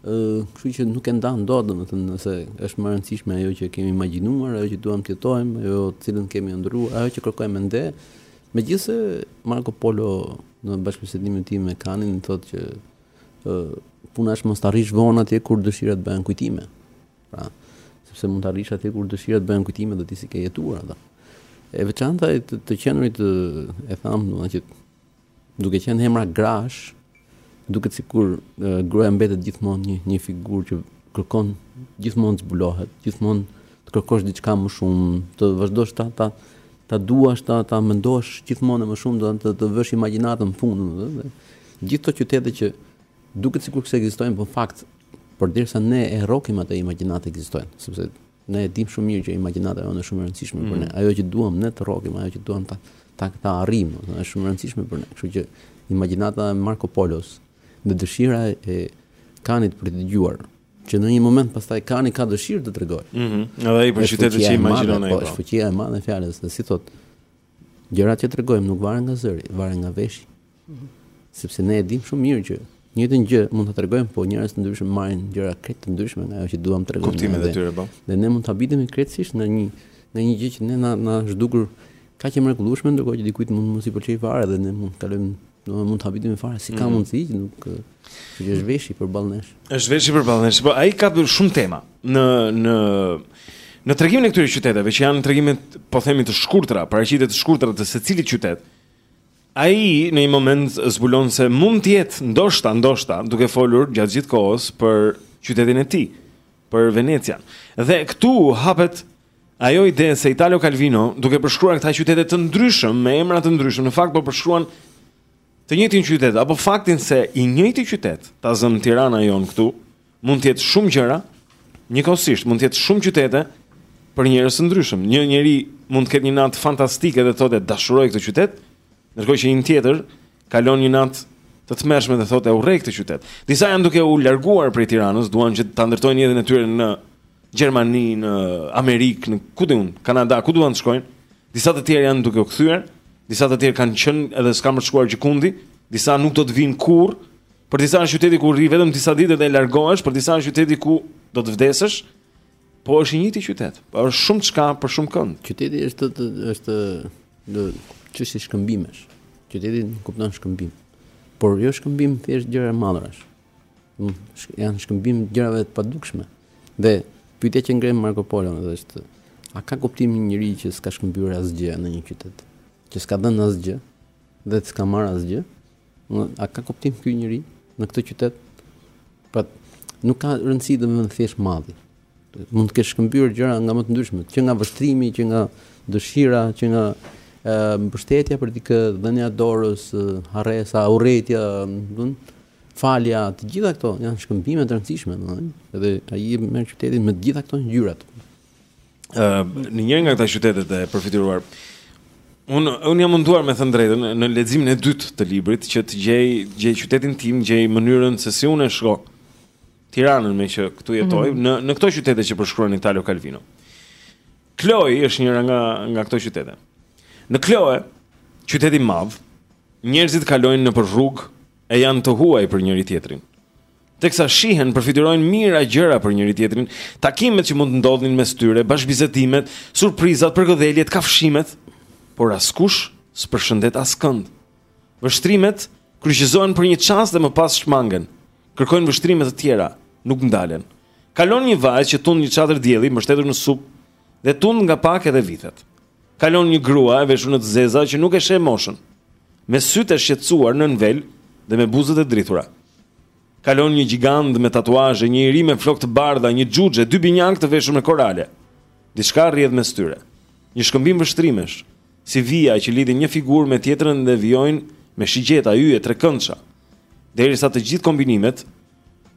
Ë, kështu që nuk e ndan dot domethënë nëse është më e rëndësishme ajo që kemi imagjinuar, ajo që duam të jetojmë, ajo të cilën kemi ëndrruar, ajo që kërkojmë ende. Megjithëse Marco Polo në bashkëbisedimin e tij me Kanin thotë që ë puna është mos të arrish vonë atje kur dëshirat bëhen kujtime. Pra, sepse mund të arrish atje kur dëshirat bëhen kujtime dhe ti s'i ke jetuar atë. E veçanta e të, të qenurit e thamë, do që duke qenë emra grash, duket sikur gruaja mbetet gjithmonë një, një figurë që kërkon gjithmonë të zbulohet, gjithmonë të kërkosh diçka më shumë, të vazhdosh ta ta ta duash ta ta mendosh gjithmonë më shumë, do të të vësh imagjinatën në fund, do të gjithë këto qytete që Duket sikur këto s'ekzistojnë po në fakt përderisa ne e rrokim atë imagjinatë ekzistojnë, sepse ne e dimë shumë mirë që imagjinata jonë është shumë e rëndësishme mm. për ne. Mm. Ajo që duam ne të rrokim, ajo që duam ta ta, ta arrijmë, është shumë e rëndësishme për ne. Kështu që imagjinata e Marco Polos dhe dëshira e Kanit për të dëgjuar që në një moment pastaj Kani ka dëshirë të tregojë. Mhm. Mm edhe ai për qytetin që imagjinon ai. Po, është po. fuqia e madhe e fjalës, dhe si thotë Gjërat që tregojmë nuk varen nga zëri, varen nga veshi. Sepse ne e dimë shumë mirë që të njëjtën gjë mund ta tregojmë, po njerëz të ndryshëm marrin gjëra krejt të ndryshme nga ajo që duam të tregojmë. Kuptimet e tyre po. Dhe ne mund të habitemi krejtësisht nga një nga një gjë që ne na na është dukur kaq e mrekullueshme, ndërkohë që dikujt mund mos i pëlqejë fare dhe ne mund të kalojmë Do mund të habitemi fare, si ka mm. mundësi që nuk që është veshi përballë nesh. Është veshi përballë nesh, po ai ka shumë tema në në në tregimin e këtyre qyteteve që janë tregime po themi të shkurtra, paraqitje të shkurtra të secilit qytet. Ai në një moment zbulon se mund të jetë ndoshta ndoshta duke folur gjatë gjithë kohës për qytetin e tij, për Venecian. Dhe këtu hapet Ajo ide se Italo Calvino, duke përshkruar këta qytete të ndryshëm me emra të ndryshëm, në fakt po përshkruan të njëjtin qytet apo faktin se i njëjti qytet, ta zëmë Tirana jonë këtu, mund të jetë shumë gjëra njëkohësisht, mund të jetë shumë qytete për njerëz të ndryshëm. Një njeri mund të ketë një natë fantastike dhe thotë e dashuroj këtë qytet, ndërkohë që një tjetër Kalon një natë të tmerrshme dhe thotë e urrej këtë qytet. Disa janë duke u larguar prej Tiranës, duan që ta ndërtojnë jetën e tyre në Gjermani, në Amerikë, në ku di unë, Kanada, ku duan të shkojnë. Disa të tjerë janë duke u kthyer, disa të tjerë kanë qenë edhe s'kan për të shkuar gjëkundi, disa nuk do të vijnë kurrë. Për disa është qyteti ku rri vetëm disa ditë dhe largohesh, për disa është qyteti ku do të vdesësh. Po është i njëjti qytet. Është shumë çka për shumë kënd. Qyteti është të, është në çështje shkëmbimesh. Qyteti kupton shkëmbim. Por jo shkëmbim thjesht gjëra mallrash. Mm, janë shkëmbim gjërave të padukshme. Dhe pyetja që ngre Marko Polo është a ka kuptim një njeri që s'ka shkëmbyer asgjë në një qytet, që s'ka dhënë asgjë dhe s'ka marrë asgjë, A ka kuptim ky njeri në këtë qytet? Pra nuk ka rëndësi domethënë thjesht malli. Mund të kesh shkëmbyer gjëra nga më të ndryshmet, që nga vështrimi, që nga dëshira, që nga e, mbështetja për dikë, dhënia dorës, harresa, urrejtja, falja, të gjitha këto janë shkëmbime të rëndësishme, domethënë, edhe ai merr qytetin me të gjitha këto ngjyrat. në njërin nga këta qytete të përfytyruar. Unë unë jam munduar me thënë drejtën në leximin e dytë të librit që të gjej gjej qytetin tim, të gjej mënyrën se si unë e shoh Tiranën meqë këtu jetoj mm -hmm. në në këto qytete që përshkruan Italo Calvino. Kloi është njëra nga nga këto qytete. Në Kloe, qyteti i madh, njerëzit kalojnë nëpër rrugë e janë të huaj për njëri-tjetrin. teksa shihen, përfytyrojnë mijëra gjëra për njëri-tjetrin, takimet që mund të ndodhnin mes tyre, bashkëbisedimet, surprizat, përgëdheljet, kafshimet, por askush s'përshëndet askënd. Vështrimet kryqëzohen për një çast dhe më pas shmangen. Kërkojnë vështrime të tjera, nuk ndalen. Kalon një vajzë që tund një çadër dielli, mbështetur në sup, dhe tund nga pak edhe vithet. Kalon një grua e veshur në të zeza që nuk e fsheh moshën. Me sytë e shqetësuar nën vel dhe me buzët e dridhura. Kalon një gjigant me tatuazhe, një i ri me flokë të bardha, një xhuxhe, dy binjakë të veshur me korale. Diçka rrjedh mes tyre. Një shkëmbim vështrimesh, si vija që lidhin një figurë me tjetrën dhe vijojnë me shigjeta, yje, trekëndësha. Derisa të gjithë kombinimet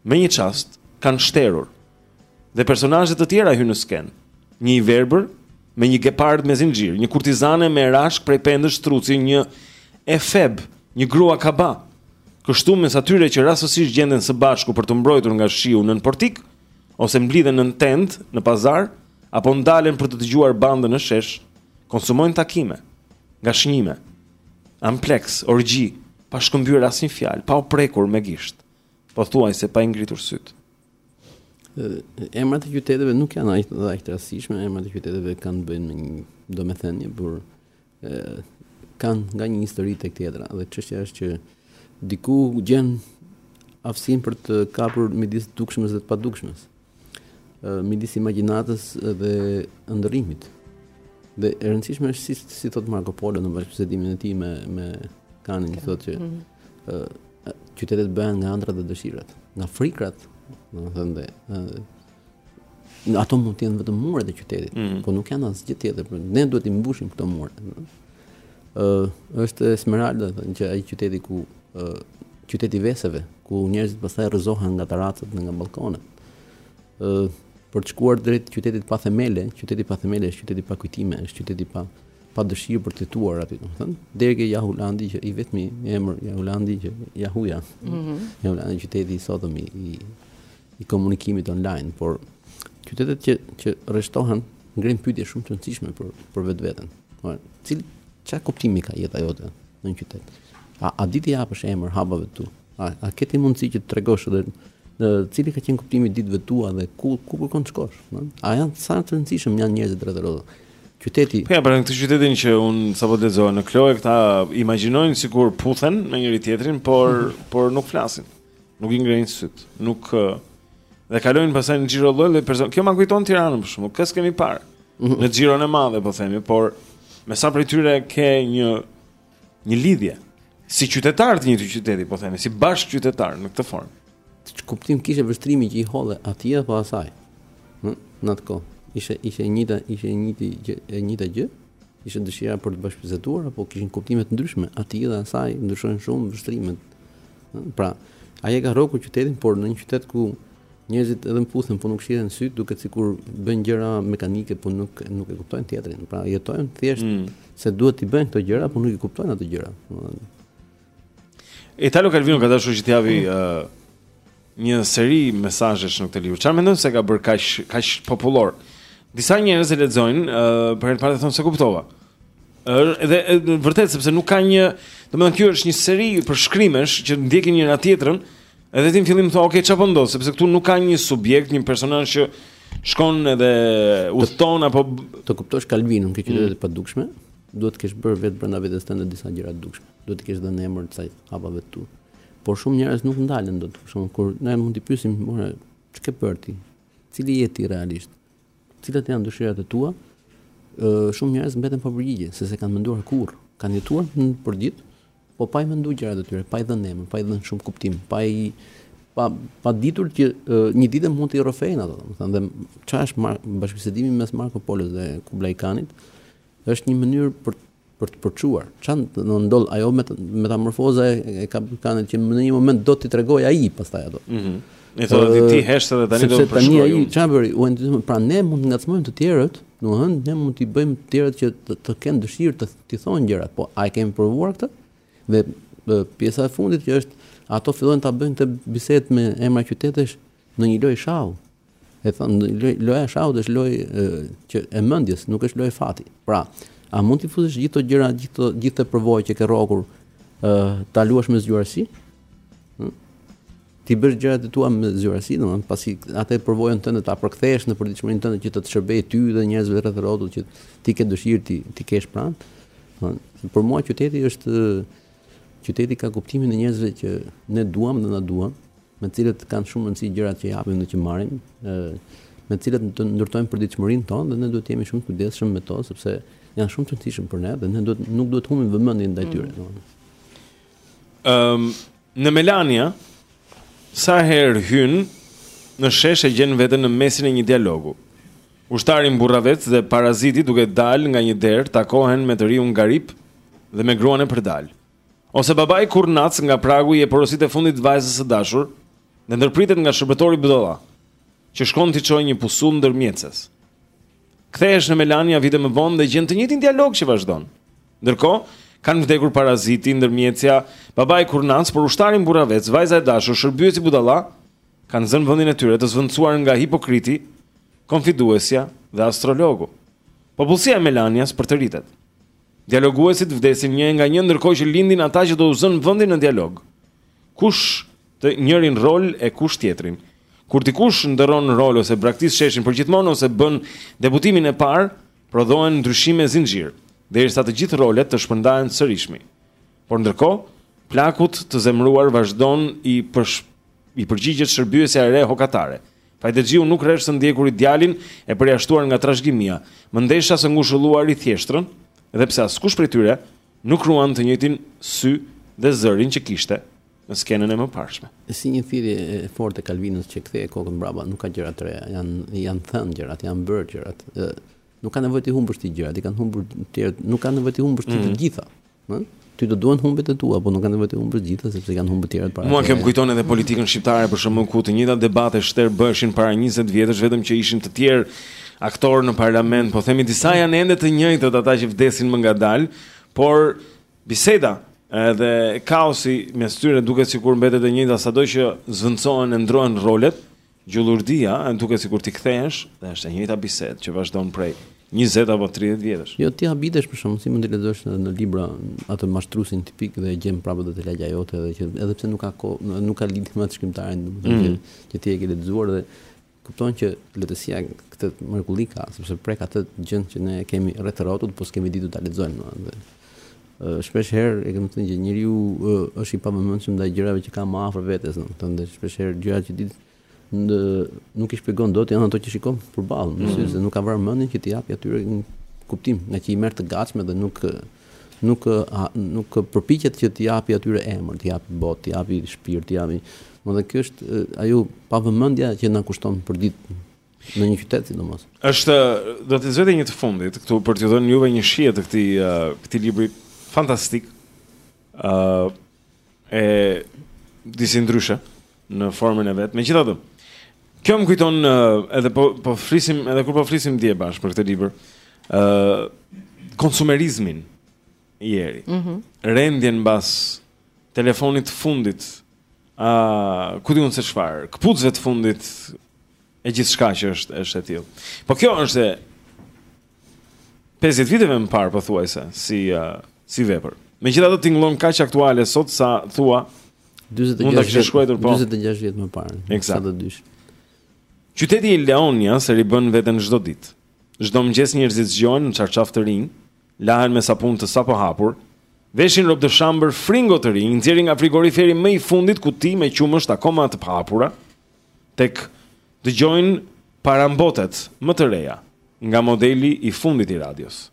me një çast kanë shterur. Dhe personazhe të tjera hyjnë në skenë. Një i verbër me një gepard me zinxhir, një kurtizane me erashkë prej pendësh struci, një efeb, një grua kaba. Kështu mes atyre që rastësisht gjenden së bashku për t'u mbrojtur nga shiu nën portik ose mblidhen nën tendë, në pazar apo ndalen për të dëgjuar bandën në shesh, konsumojnë takime, ngashënjime, ampleks, orgji, pa shkëmbyer asnjë fjalë, pa u prekur me gisht, pothuajse pa i ngritur sytë. Emrat e qyteteve nuk janë aq të aq të rastishme, emrat e qyteteve kanë të bëjnë me një domethënie, por kanë nga një histori tek tjetra dhe çështja është që diku gjen aftësinë për të kapur midis të dukshmes dhe të padukshmes. Ë midis imagjinatës dhe ëndrrimit. Dhe e rëndësishme është si si thotë Marco Polo në bashkëbisedimin e tij me me Kanin, thotë që mm -hmm qytetet bëhen nga ëndrrat dhe dëshirat, nga frikrat, domethënë dhe në ato mund të jenë vetëm muret e qytetit, mm -hmm. po nuk janë asgjë tjetër, por ne duhet t'i mbushim këto mure. Ë është Esmeralda thënë që ai qyteti ku ë qyteti i veseve, ku njerëzit pastaj rrëzohen nga tarracat dhe nga balkonet. Ë për të shkuar drejt qytetit pa themele, qyteti pa themele është qyteti pa kujtime, është qyteti pa pa dëshirë për të jetuar aty, domethënë, deri ke Jahulandi që i vetmi emër Jahulandi që Jahuja. Ëh. Mm -hmm. Jahulandi qyteti i sotëm i, i i komunikimit online, por qytetet që që rreshtohen ngrenë pyetje shumë të rëndësishme për për vetveten. Po cil ça kuptimi ka jeta jote në një qytet? A a di t'i japësh emër hapave tu? A a ke ti mundësi që të tregosh edhe në cili ka qenë kuptimi i ditëve tua dhe ku ku kërkon të shkosh, ëh? A janë sa të rëndësishëm janë njerëzit rreth rrotull? Qyteti. Po ja, pra në këtë qytetin që un sapo lexova në Kloe këta imagjinojnë sikur puthen me njëri-tjetrin, por mm -hmm. por nuk flasin. Nuk i ngrejnë syt. Nuk dhe kalojnë pasaj në xhiro lloj lloj person. Kjo ma kujton Tiranën për shembull. Kë s'kemi parë. Mm -hmm. Në xhiron e madhe po themi, por me sa prej tyre ke një një lidhje si qytetarë të njëjtit qytet, po themi, si bashkëqytetarë në këtë formë. Ç'kuptim kishte vështrimi që i hodhe atij dhe apo asaj, në, në atë kohë. Ishte, ishte njëjta, ishte njëjti, gjë, e njëjta gjë, ishte dëshira për të bashkëbiseduar, apo kishin kuptime të ndryshme, atij dhe asaj, ndryshojnë shumë vështrimet. Pra, ai e ka rroku qytetin, por në një qytet ku Njerëzit edhe puthen po nuk shihen në sy, duket sikur bëjnë gjëra mekanike po nuk nuk e kuptojnë tjetrin. Pra jetojnë thjesht mm. se duhet t'i bëjnë këto gjëra, po nuk i kuptojnë ato gjëra. Italo Calvino ka dashur që të japi mm. uh, një seri mesazhesh në këtë libër. Çfarë mendon se e ka bërë kaq kaq popullor? Disa njerëz e lexojnë uh, për herë parë thonë s'e kuptova. Ëh, edhe vërtet sepse nuk ka një, domethënë kjo është një seri përshkrimesh që ndjekin njëra-tjetrën. Edhe ti në fillim thua, "Ok, çfarë po ndodh?" Sepse këtu nuk ka një subjekt, një personazh që shkon edhe udhton apo të kuptosh Kalvinon, këto qytetet mm. e padukshme, duhet të kesh bërë vetë brenda vetes tënde disa gjëra të dukshme. Duhet t'u kesh dhënë emër disa hapave të tu. Por shumë njerëz nuk ndalen dot, për shembull kur ne mund të pyesim, "More, ç'ke bërë ti? Cili je ti realisht? Cilat janë dëshirat e tua?" Ë shumë njerëz mbeten pa përgjigje, se s'e kanë menduar kurrë. Kanë jetuar përditë, Po pa i mendu gjërat e tyre, pa i dhënë emër, pa i dhënë shumë kuptim, pa i pa pa ditur që një ditë mund t'i rrëfejnë ato, domethënë dhe ça është bashkëbisedimi mes Marko Polos dhe Kublai Kanit është një mënyrë për për të përçuar. Ça do të ndodh ajo me metamorfoza e Kublai Kanit që në një moment do t'i tregojë ai pastaj ato. Mm -hmm. Ne thotë ti ti hesht edhe tani do të të përshkruaj. Sepse tani ai çfarë bëri? U entuziazmoi. Pra ne mund të ngacmojmë të tjerët, domethënë ne mund t'i bëjmë të tjerët që të, të kenë dëshirë të të thonë gjëra, po a e kemi provuar këtë? Dhe pjesa e fundit që është ato fillojnë ta bëjnë këtë bisedë me emra qytetesh në një lojë shahu. E thonë loja e shahut është lojë që e mendjes, nuk është lojë fati. Pra, a mund të fusësh gjithë ato gjëra, gjithë gjithë atë përvojë që ke rrokur, ë ta luash me zgjuarsi? t'i bësh gjërat e tua me zgjuarsi, domethënë pasi atë përvojën tënde ta përkthesh në përditshmërinë tënde që të të shërbejë ty dhe njerëzve rreth e rrotull që ti ke dëshirë ti t'i kesh pranë. Domethënë për mua qyteti është qyteti ka kuptimin e njerëzve që ne duam dhe na duan, me të cilët kanë shumë rëndësi gjërat që japim dhe që marrim, ë me të cilët të ndërtojmë përditshmërinë tonë dhe ne duhet të jemi shumë të kujdesshëm me to sepse janë shumë të rëndësishëm për ne dhe ne duhet nuk duhet të humbim vëmendjen ndaj tyre, mm. domethënë. Ëm në Melania sa herë hyn në shesh e gjen veten në mesin e një dialogu. Ushtari mburravec dhe paraziti duke dalë nga një derë takohen me të riun garip dhe me gruan e përdalë. Ose babai kurrnac nga pragu i jep porositë e fundit vajzës së dashur dhe ndërpritet nga shërbëtori budalla që shkon t'i çojë një pusullë ndërmjetëses. Kthehesh në Melania vite më vonë dhe gjen të njëjtin dialog që vazhdon. Ndërkohë, kanë vdekur paraziti, ndërmjetësja, babai kurrnac, por ushtari mburravec, vajza e dashur, shërbyesi budalla, kanë zënë vendin e tyre të zëvendësuar nga hipokriti, konfiduesja dhe astrologu. Popullsia e Melanias përtërihet. Dialoguesit vdesin një nga një ndërkohë që lindin ata që do të zënë vendin në dialog. Kush të njërin rol e kush tjetrin. Kur dikush ndërron rol ose braktis sheshin përgjithmonë ose bën debutimin e parë, Prodhohen ndryshime zinxhir, derisa të gjitha rolet të shpërndahen sërishmi. Por ndërkohë, plakut të zemëruar vazhdon i përsh... i përgjigjet shërbyesja e re hokatare. Fajdexhiu nuk rresht së ndjekuri djalin e përjashtuar nga trashëgimia, mëndesha së ngushëlluari thjeshtrën, edhe pse askush prej tyre nuk ruan të njëjtin sy dhe zërin që kishte në skenën e mëparshme. Si një thirrje e fortë e Kalvinos që kthej kokën mbrapa, nuk ka gjëra të reja, janë janë thënë gjërat, janë bërë gjërat. Ë nuk ka nevojë të humbësh ti gjërat, i kanë humbur të tjerët, nuk ka nevojë të humbësh ti të mm. gjitha. Ë Ty të duan humbjet e tua, po nuk kanë nevojë të humbësh të gjitha sepse kanë humbur të tjerët para. Mua kjo më kujton edhe politikën shqiptare për shembull ku të njëjtat debate shterpë bëheshin para 20 vjetësh vetëm që ishin të tjerë aktorë në parlament, po themi disa janë ende të njëjtët ata që vdesin më ngadalë, por Biseda edhe kaosi mes tyre duket sikur mbetet e njëjta sado që zëvendësohen e ndërrohen rolet. Gjullurdia duket sikur ti kthehesh dhe është e njëjta bisedë që vazhdon prej 20 apo 30 vjetësh. Jo, ti habitesh për shkakun si mund të lexosh në, në libra atë mashtruesin tipik dhe e gjen prapë te lagjja jote edhe që edhe pse nuk ka kohë, nuk ka lidhje me atë shkrimtarin, domethënë që, që ti e ke lexuar dhe Kupton që letërsia këtë mrekulli ka, sepse prek atë gjënë që ne kemi rreth e rrotull, po s'kemi ditur ta lexojmë domethënë. Shpesh herë e kemi thënë që njeriu është i pavëmendshëm ndaj gjërave që ka më afër vetes, domethënë shpesh herë gjërat që ti nuk i shpjegon dot janë ato që shikon përballë, mhm, se nuk ka vrarë mendjen që t'i japi atyre një kuptim, ngaqë i merr të gatshme dhe nuk Nuk nuk përpiqet që t'i japi atyre emër, t'i japi botë, t'i japi shpirt, t'i japi. Domethënë kjo është ajo pavëmendja që na kushton përditë në një qytet sidomos. Është do të lexoj një të fundit këtu për t'ju dhënë juve një shije të këtij këtij libri fantastik. Ë, e disi ndryshe në formën e vet. Megjithatë, kjo më kujton edhe po po flisim edhe kur po flisim dje bashkë për këtë libër, ë, konsumerizmin e ri. Mhm. Rendjen mbas telefonit të fundit, a ku di unë se çfarë, këpucëve të fundit e gjithçka që është është e tillë. Po kjo është e 50 viteve më parë pothuajse si, si vepër. Megjithatë tingëllon kaq aktuale sot sa thua 46 mund ta kishe shkruar po 46 vjet më parë. Sa të dysh. Qyteti i Leonias e ribën veten çdo ditë. Çdo mëngjes njerëzit zgjohen në çarçafë të rinj, lahen me sapun të sapohapur, veshin robdëshambër fringo të rinj, nxjerrin nga frigoriferi më i fundit kuti me qumësht akoma të pahapura. tek dëgjojnë parambotet më të reja nga modeli i fundit i radios.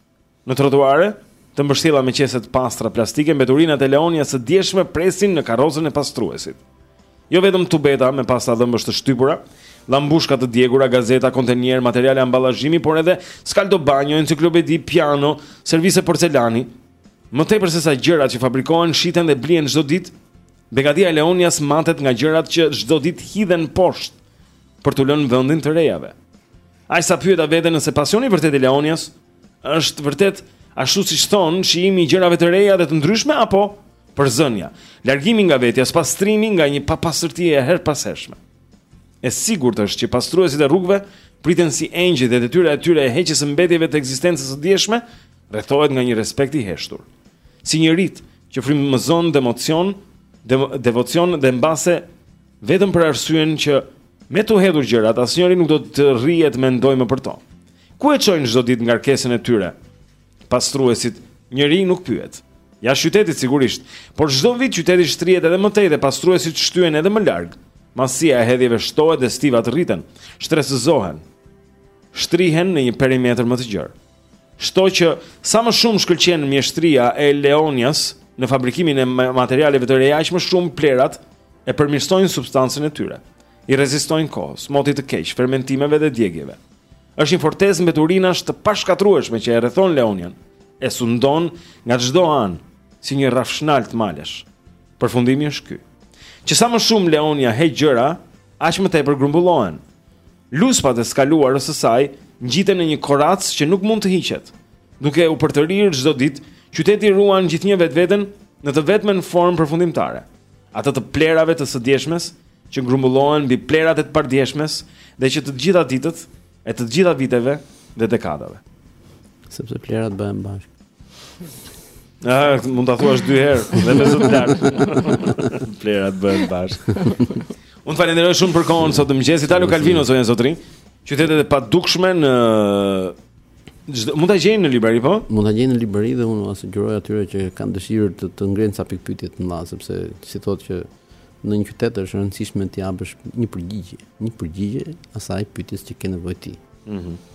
Në trotuare, të mbështjella me qese të pastra plastike, mbeturinat e Leonias së djeshme presin karrocën e pastruesit. Jo vetëm tubeta me pasta dhëmbësh të shtypura, llambushka të djegura, gazeta, kontenierë, materiale ambalazhimi, por edhe skaldabanjo, enciklopedi, piano, servise porcelani. Më tepër sesa gjërat që fabrikohen, shiten dhe blihen çdo ditë, Begatia e Leonias matet nga gjërat që çdo ditë hidhen poshtë për t'u lënë vendin të rejave. Aq sa pyet veten nëse pasioni i vërtetë i Leonias është vërtet ashtu siç thonë, shijimi i gjërave të reja dhe të ndryshme apo përzënia, largimi nga vetja, spastrimi nga një papastërti e herëpashershme. E sigurt është që pastruesit e rrugëve priten si engjëj dhe detyra e tyre e heqjes së mbetjeve të ekzistencës së djeshme rrethohet nga një respekt i heshtur. Si një rit, Që frymëzon deocion, de, devocion dhe mbase vetëm për arsyen që me t'u hedhur gjërat asnjëri nuk do të rrijë të mendojë më për to. Ku e çojnë çdo ditë ngarkesën e tyre? Pastruesit, njeri nuk pyet. Jashtë qytetit sigurisht, por çdo vit qyteti shtrihet edhe më tej dhe pastruesit shtyhen edhe më larg. Masa e hedhjeve shtohet dhe stivat rriten, shtresëzohen. Shtrihen në një perimetër më të gjerë. Shto që sa më shumë shkëlqen mjeshtria e Leonias në fabrikimin e materialeve të reja, aq më shumë plehrat e përmirësojnë substancën e tyre. I rezistojnë kohës, motit të keq, fermentimeve dhe djegjeve. Është një fortesë mbeturinash të pashkatërrueshme që e rrethon Leonian, e sundon nga çdo anë si një rrafshnaltë malesh. Përfundimi është ky. Që sa më shumë Leonia heq gjëra, aq më tepër grumbullohen. Luspat e së kaluarës së saj ngjiten në një koracë që nuk mund të hiqet. Duke u përtërirë çdo ditë, qyteti ruan gjithnjë vetveten në të vetmen formë përfundimtare, atë të plehrave të së djeshmes që grumbullohen mbi plehrat e të pardjeshmes dhe që të gjitha ditët e të gjitha viteve dhe dekadave. Sepse plehrat bëhen bashkë. Ah, mund ta thuash dy herë dhe me zë të lartë. Plehrat bëhen bashkë. Unë falenderoj shumë për kohën sot të mëngjesit. Italo Calvino zonja e zotërinj. Qytetet e padukshme në Gjdo, mund ta gjejnë në librari po? Mund ta gjejnë në librari dhe unë ua sugjeroj atyre që kanë dëshirë të, të ngrenë ca pikëpyetje të mëdha, sepse si thotë që në një qytet është e rëndësishme t'i japësh një përgjigje, një përgjigje asaj pyetjeje që ke nevojë ti. Mhm. Mm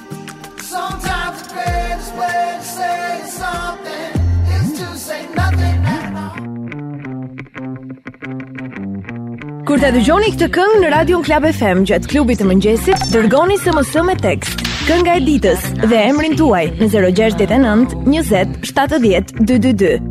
Kur ta dëgjoni këtë këngë në radion Club FM gjatë klubit të mëngjesit, dërgoni SMS me tekst Kënga e ditës dhe emrin tuaj në 069 20 70 222.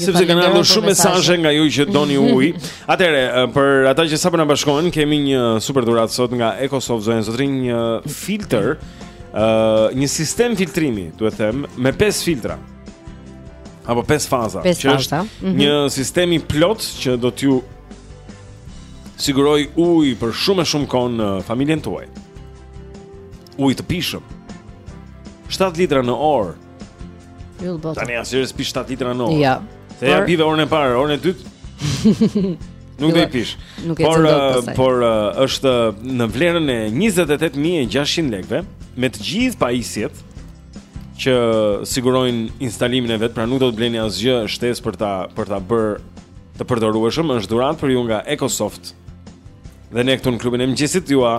Sepse kanë ardhur shumë mesazhe nga ju që doni ujë. Atëherë, për ata që sapo na bashkohen, kemi një super dhuratë sot nga EcoSoft zonja e zotërinj, një filter, ë, një sistem filtrimi, duhet të them, me 5 filtra. Apo 5 faza, pesë që është mm -hmm. një sistem i plot që do t'ju sigurojë ujë për shumë e shumë kohë në familjen tuaj. Ujë të pijshëm. 7 litra në orë Yll bota. Tani asnjëri s'pi 7 litra në orë. Ja. Se i pive orën e parë, orën e dytë. Nuk do i pish. Nuk e por, uh, por uh, është në vlerën e 28600 lekëve me të gjithë pajisjet që sigurojnë instalimin e vet, pra nuk do të bleni asgjë shtesë për ta për ta bërë të përdorshëm, është dhuratë për ju nga EcoSoft. Dhe ne këtu në klubin e mëngjesit jua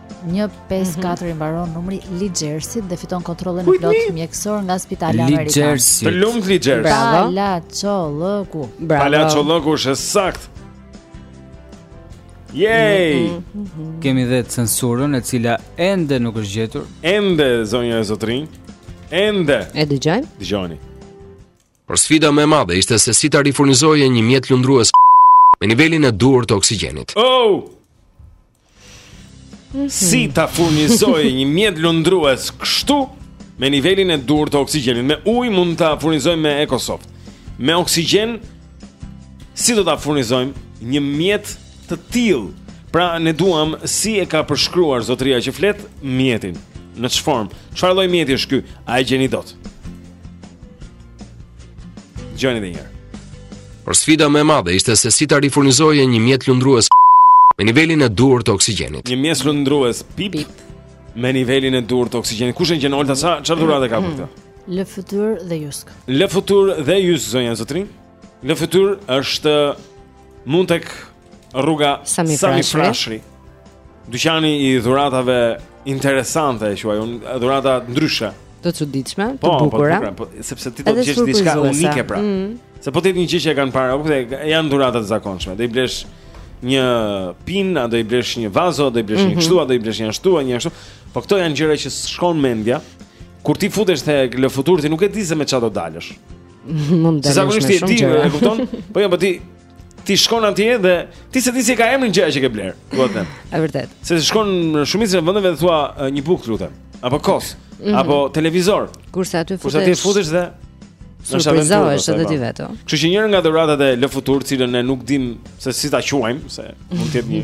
154 i mbaron numri Ligjersit dhe fiton kontrollin e plotë mjekësor nga Spitali Amerikan. Ligjersit. Të lumtë Ligjers. Bravo. Palaçollëku. Bravo. Palaçollëku është saktë. Yay! Mm -hmm. Kemi dhe censurën e cila ende nuk është gjetur. Ende zonja e zotërinj. Ende. E dëgjojmë? Dëgjoni. Por sfida më e madhe ishte se si ta rifurnizoje një mjet lundrues me nivelin e duhur të oksigjenit. Oh! Si ta furnizoje një mjet lundrues kështu me nivelin e duhur të oksigjenit? Me ujë mund ta furnizojmë me EcoSoft. Me oksigjen si do ta furnizojmë një mjet lundrues? të tillë. Pra ne duam si e ka përshkruar zotëria që flet mjetin. Në ç'formë? Çfarë lloj mjeti është ky? A e gjeni dot? Dëgjoni dhe një herë. Por sfida më e madhe ishte se si ta rifurnizoje një mjet lundrues me nivelin e duhur të oksigjenit. Një mjet lundrues pip, pip. me nivelin e duhur të oksigjenit. Kush e gjen Olta çfarë dhuratë ka për këtë? Le Futur dhe Jysk. Le Futur dhe Jysk zonja e zotërinj. Le Futur është mu tek rruga Sami Frashëri. Dyqani i dhuratave interesante e quaj unë, dhurata ndryshe. Të çuditshme, të po, po, bukura. Po, po, sepse ti do të gjesh diçka unike pra. Mm. Se po ti një gjë që e kanë para, apo janë dhurata të zakonshme. Do i blesh një pin, a do i blesh një vazo, do i blesh mm -hmm. një mhm. kështu, a do i blesh një ashtu, një ashtu. Po këto janë gjëra që të shkon mendja. Kur ti futesh te Le Futur ti nuk e di se me çfarë do dalësh. Mund të dalësh me shumë gjëra. E kupton? Po jo, po ti ti shkon atje dhe ti s'e di si e ka emrin gjëja që ke blerë. Po atë. Është vërtet. Se shkon në shumicën e vendeve dhe thua një bukë, të lutem, apo kos, mm -hmm. apo televizor. Kurse aty futesh. Kurse aty futesh dhe surprizohesh edhe ti vetë. Kështu që njëra nga dhuratat e Le Futur, të cilën ne nuk dimë se si ta quajmë, se mund të jetë një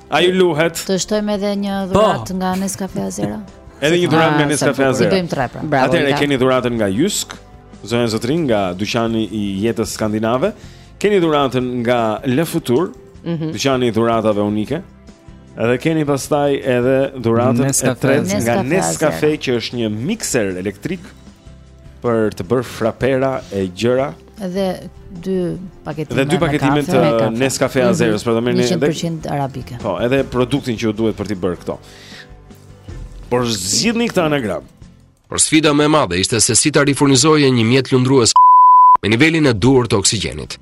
A ju luhet? Të shtojmë edhe një po. dhuratë nga Nescafe Azera. Edhe një dhuratë nga ah, Nescafe Azera. Do të bëjmë tre pra. Bravo. Atëherë keni dhuratën nga Jysk, zonja e zotërinj nga dyqani i jetës skandinave. Keni dhuratën nga Le Futur, mm -hmm. dyqani i dhuratave unike. Edhe keni pastaj edhe dhuratën e tretë nga Nescafe që është një mikser elektrik. për të bërë frapera e gjëra dhe dy paketime dhe dy paketime të Nescafe mhm. Azeras, pra do merrni edhe 100% arabike. Po, edhe produktin që ju duhet për të bërë këto. Por zgjidhni këtë anagram. Por sfida më e madhe ishte se si ta rifurnizoje një mjet lundrues me nivelin e duhur të oksigjenit.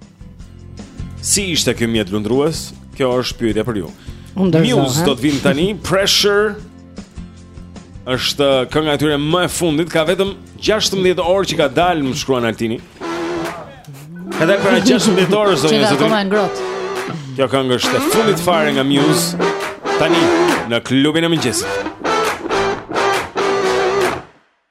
Si ishte ky mjet lundrues? Kjo është pyetja për ju. Muse do të vijnë tani Pressure Është kënga e tyre më e fundit, ka vetëm 16 orë që ka dalë, më shkruan Altini. Ka dalë para 16 orë zonja e zotërinj. Çfarë ngrot? Kjo këngë është e fundit fare nga Muse. Tani në klubin e mëngjesit.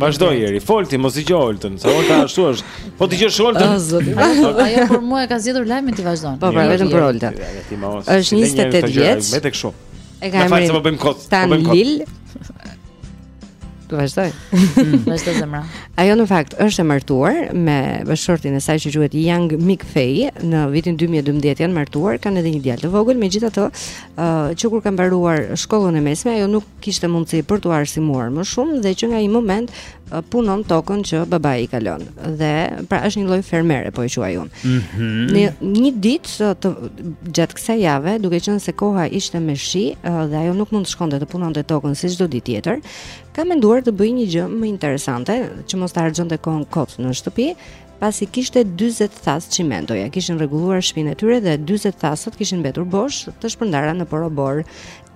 Vazhdo Jeri, folti, mos dëgjo Oltën, se Olta ashtu është. Po të dëgjosh Oltën? Ajo ajo për mua e ka zgjedhur lajmin, ti vazhdo. Po, pra, vetëm për Oltën. Është 28 vjeç. Me tek shumë. E ka emrin. Po bëjmë kot, po bëjmë kot. Do vazhdoj. Hmm. Vazhdo zemra. Ajo në fakt është e martuar me bashkëshortin e saj që quhet Yang Mikfei, në vitin 2012 janë martuar, kanë edhe një djalë të vogël, megjithatë, ë uh, që kur ka mbaruar shkollën e mesme, ajo nuk kishte mundësi për t'u arsimuar më shumë dhe që nga ai moment punon tokën që babai i ka lënë. Dhe pra është një lloj fermere, po e quaj unë. Mm -hmm. Në një ditë gjatë kësaj jave, duke qenë se koha ishte me shi dhe ajo nuk mund të shkonte të punonte tokën si çdo ditë tjetër, ka menduar të bëjë një gjë më interesante, që mos ta harxhonte kohën kot në shtëpi, pasi kishte 40 thasë çimentoje, kishin rregulluar shtëpinë e tyre dhe 40 thasët kishin mbetur bosh të shpërndara nëpër oborr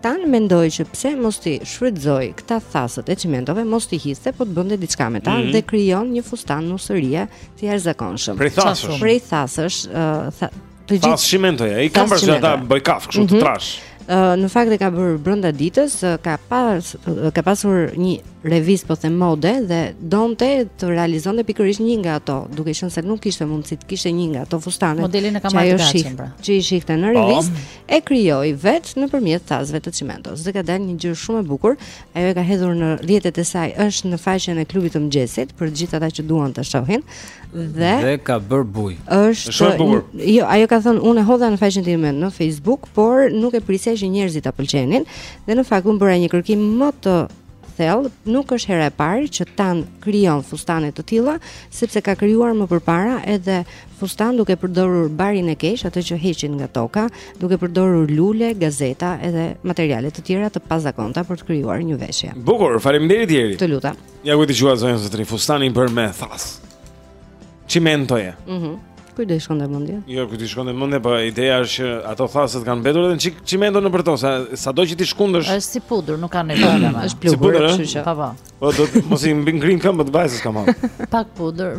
Tan mendoi që pse mos t'i shfrytëzoj këta thasët e çimentove, mos t'i hidhte, po të bënte diçka me ta mm -hmm. dhe krijon një fustan nusërie të jashtëzakonshëm. Prej thasësh, prej thasësh, uh, tha, të gjithë thasë çimentoje, i kam përse ata bojëkaf kështu mm -hmm. të mhm. trashë. Uh, në fakt e ka bërë brenda ditës, uh, ka pas uh, ka pasur një revistë po them mode dhe donte të realizonte pikërisht një nga ato, duke qenë se nuk kishte mundësi të kishte një nga ato fustane. Modelin e ka marrë të gatshëm pra. Që i shihte në po. revistë. e krijoi vetë nëpërmjet thasëve të çimentos. Dhe ka dalë një gjë shumë e bukur. Ajo e ka hedhur në rrjetet e saj, është në faqen e klubit të mëngjesit për gjithë ata që duan ta shohin. Dhe, dhe ka bërë bujë. Është shumë e bukur. Jo, ajo ka thënë unë e hodha në faqen time në Facebook, por nuk e prisja që njerëzit ta pëlqenin dhe në fakt unë bëra një kërkim më të thellë, nuk është hera e parë që Tan krijon fustane të tilla, sepse ka krijuar më përpara edhe fustan duke përdorur barin e keq, atë që heqin nga toka, duke përdorur lule, gazeta edhe materiale të tjera të pazakonta për të krijuar një veshje. Bukur, faleminderit Jeri. Të lutem. Ja ku e keni zonja e zotërinj, fustani i bërë me thasë çimentoje. Mhm. Mm Ku do të shkonte mendja? Jo, ku do të shkonte mendja, po ideja është që ato thasët, ka mbetur edhe çik çimento nëpër to, sa sado që t'i shkundësh. Është si pudër, nuk ka nevojë. Është pluhur, kështu që. Po, po. Po do të mos i mbin, ngrin këmbët vajzës kam. Pak pudër.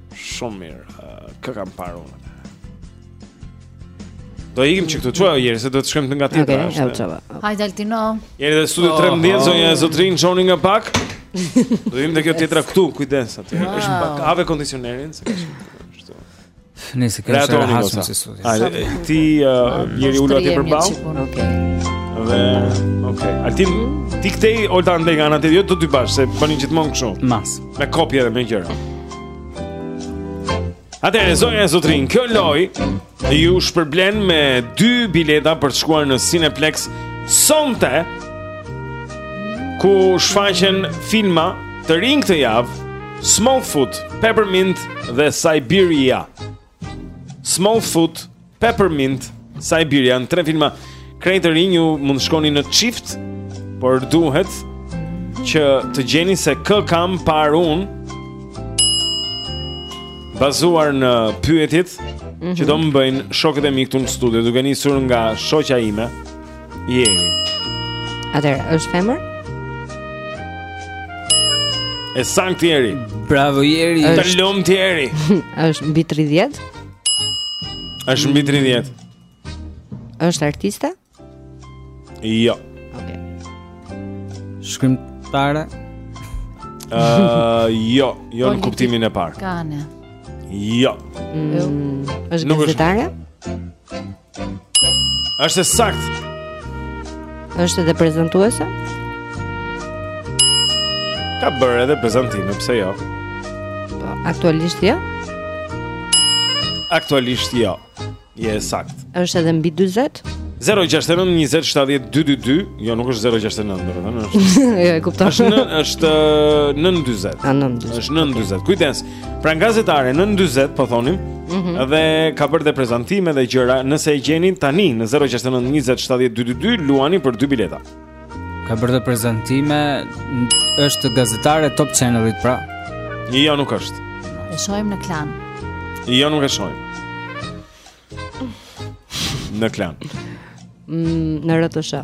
Shumë mirë. Uh, kë kam parë unë? Do ikim që këtu çohu Jeri se do të shkojmë nga tjetra. Okej, okay, u çova. Hajde Altino. Jeri në studio 13 oh, oh. zonja e zotërinj çoni nga pak. Do vim te kjo tjetra këtu, kujdes aty. Wow. Është pak hape kondicionerin se kështu. Nëse ke shërbim të hashëm si studio. Hajde ti Jeri uh, ulu aty përballë. Okej. Dhe okej. Altin ti këtej Olta andej nga ana tjetër, jo të dy bashkë se bëni gjithmonë kështu. Mas. Me kopje dhe me gjëra. Atëherë zonja e zotërinj, kjo lojë ju shpërblen me dy bileta për të shkuar në Cineplex sonte ku shfaqen filma të rinj këtë javë, Smallfoot, Peppermint dhe Siberia. Smallfoot, Peppermint, Siberia, tre filma krejt të rinj ju mund të shkoni në çift, por duhet që të gjeni se kë kam parë unë bazuar në pyetjet mm -hmm. që do më bëjnë shokët e mi këtu në studio, duke nisur nga shoqja ime. Jeri. Atëherë, është femër? E saktë Jeri. Bravo Jeri. Të lumtë Jeri. Është mbi 30? Është mbi 30. Është artiste? Jo. Okej. Shkrimtare? Ëh, jo, jo në kuptimin e parë. Kane. Jo. Mm, është gazetare? Është e saktë. Është edhe prezantuese? Ka bërë edhe prezantime, pse jo? Po, aktualisht jo. Aktualisht jo. E saktë. Është edhe mbi 40? 069 20 70 222 Jo, nuk është 069 Në rëdhën është Jo, e kuptova Është në Është nën 40 Nën 40 Është nën 40 Kujdes Pra gazetare nën 40 po thonim, mm -hmm. dhe ka bërë dhe prezantime dhe gjëra, nëse e gjeni tani në 069 20 70 222 luani për dy bileta. Ka bërë dhe prezantime, është gazetare Top Channelit pra. Jo nuk është. E shohim në klan. Jo nuk e shohim. Në klan. Mm, në rrtë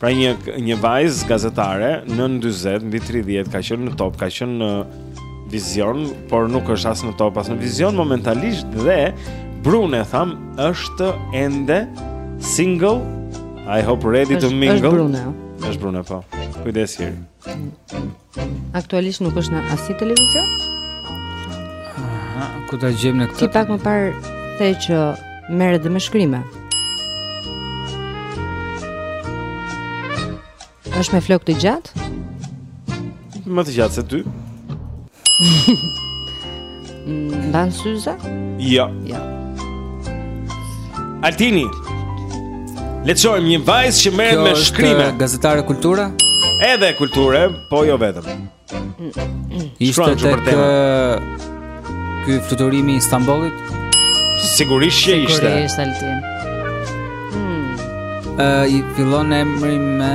Pra një një vajzë gazetare nën 40 mbi 30 ka qenë në top, ka qenë në vizion, por nuk është as në top as në vizion momentalisht dhe brune thamë është ende single. I hope ready to mingle. Është Brune. Është brune po. Kujdes Jeri. Aktualisht nuk është në asnjë televizion. Aha, ku ta gjejmë ne këtë? Ti pak më parë the që merret dhe me shkrime. Është me flokë të gjatë? Më të gjatë se ty. Mban syze? Jo. Jo. Altini. Le të shohim një vajzë që merret me shkrime. Kjo është gazetare kulture? Edhe kulture, po jo vetëm. Ishte tek ky fluturimi i Stambollit? Sigurisht që ishte. Sigurisht Altin. Hmm. Ë, uh, i fillon emri me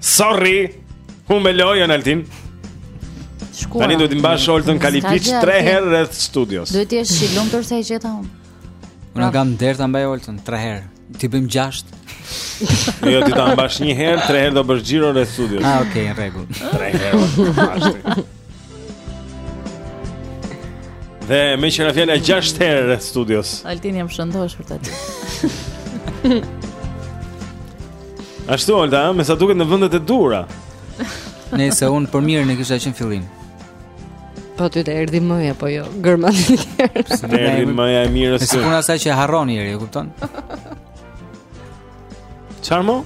Sorry. Humbe lojën Altin. Shkuar. Tani duhet të mbash Oltën kalipiç 3 herë rreth studios. Duhet të jesh i lumtur se e gjeta unë. Unë kam nder ta mbaj Oltën 3 herë. T'i bëjmë 6. jo, ti ta mbash një herë, 3 herë do bësh xhiro rreth studios. Ah, okay, në rregull. 3 herë. Dhe meqë ra fjala 6 herë rreth studios Altin jam shëndoshur të aty Ashtu, Olta, me sa duket në vendet e duhura Nejse, unë për mirë në kisha që në fillim Po ty të erdhi ideja, po jo, germa të tjera Të erdhi ideja e mirë së Nëse puna asaj që e harron njeri, e kupton? Çar mo?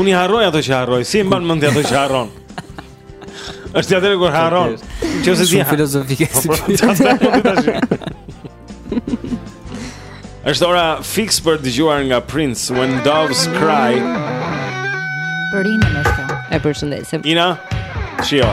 Unë i harroj ato që harroj, si i mban mend ato që harron Është atëherë kur harron. Qe ca si filozofike. Po, po, Është ora fix për të dëgjuar nga Prince When Doves Cry. Për Inën shkon. E përshëndesim. Ina, shijo.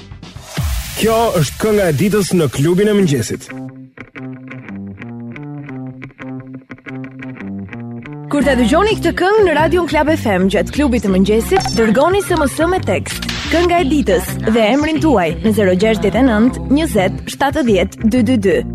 Kjo është kënga e ditës në klubin e mëngjesit. Kur ta dëgjoni këtë këngë në Radio Klab FM gjatë klubit të mëngjesit, dërgoni SMS me tekst. Kënga e ditës dhe emrin tuaj në 069 20 70 222.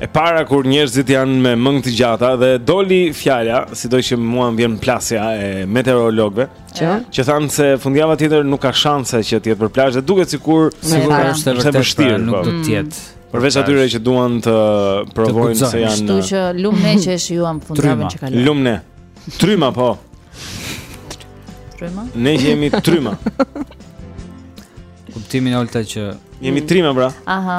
e para kur njerëzit janë me mëngë të gjata dhe doli fjala, sidoqë mua më vjen plasja e meteorologëve, që që thanë se fundjava tjetër nuk ka shanse që të jetë për plazh dhe duket sikur sikur pra, është e vërtetë, vështirë, pra, nuk po. do të jetë. Mm. Përveç atyre që duan të provojnë se janë. Kështu që lum ne që e shijuam fundjavën që kaloi. Lum ne. Trima po. Trima? Ne jemi trima. Kuptimin Olta që jemi trima pra. Aha.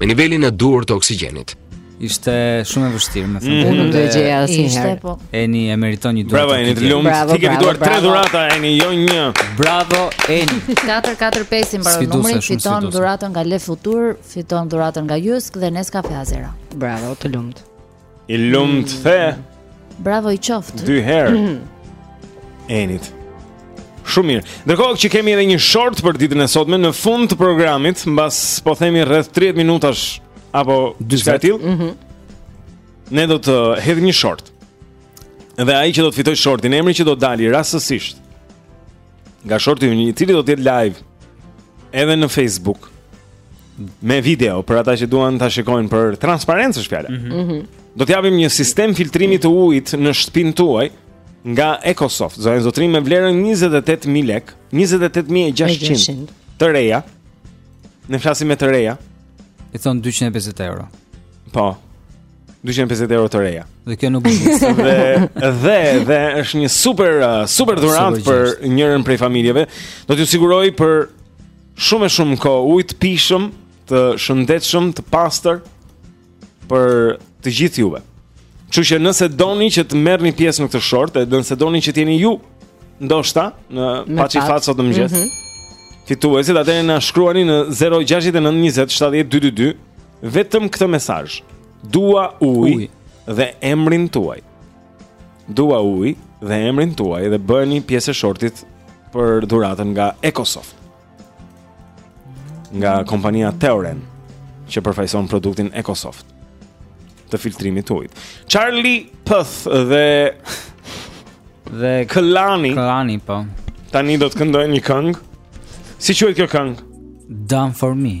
Me nivelin e duhur të oksigjenit. Ishte shumë e vështirë, domethënë. Unë nuk do e gjeja asnjëherë. Ishte po. Eni e meriton një dhuratë. Bravo Eni, të lumtë. Ti ke fituar 3 dhurata Eni, jo 1. Bravo Eni. 445 i mbaron numri, fiton dhuratën nga Le Futur, fiton dhuratën nga Jysk dhe Nescafe Azera. Bravo, të lumtë. I lumt the. Bravo i qoftë. Dy herë. Enit. Shumë mirë. Ndërkohë që kemi edhe një short për ditën e sotme në fund të programit, mbase po themi rreth 30 minutash apo diçka e tillë. Mm -hmm. Ne do të hedhim një short. Dhe ai që do të fitojë shortin, emri që do të dalë rastësisht. nga shorti ynë, i cili do të jetë live edhe në Facebook me video për ata që duan ta shikojnë për transparencë është fjala. Mm -hmm. Do të japim një sistem filtrimi të ujit në shtëpinë tuaj nga EcoSoft. Zoja zotërinj me vlerën 28000 lek, 28600 të reja. Në flasim me të reja. I thonë 250 euro. Po. 250 euro të reja. Dhe kjo nuk është. dhe dhe dhe është një super uh, super dhuratë për njërën prej familjeve. Do t'ju sigurojë për shumë e shumë kohë ujë të pijshëm, të shëndetshëm, të pastër për të gjithë juve. Kështu që nëse doni që të merrni pjesë në këtë short, e nëse doni që të jeni ju, ndoshta në paçi fat sot në mëngjes. Mm -hmm. Fituesit atëherë na shkruani në 069 20 70 222. Vetëm këtë mesazh. Dua ujë dhe emrin tuaj. Dua ujë dhe emrin tuaj dhe bëheni pjesë e shortit për dhuratën nga EcoSoft. Nga kompania Teoren që përfaqëson produktin EcoSoft të filtrimit të ujit. Charlie Puth dhe dhe Kehlani. Kehlani po. Tani do të këndojnë një këngë. Si quhet kjo këngë? Done for me.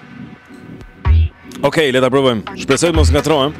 Okej, okay, le ta provojmë. Shpresoj të mos ngatërrohem.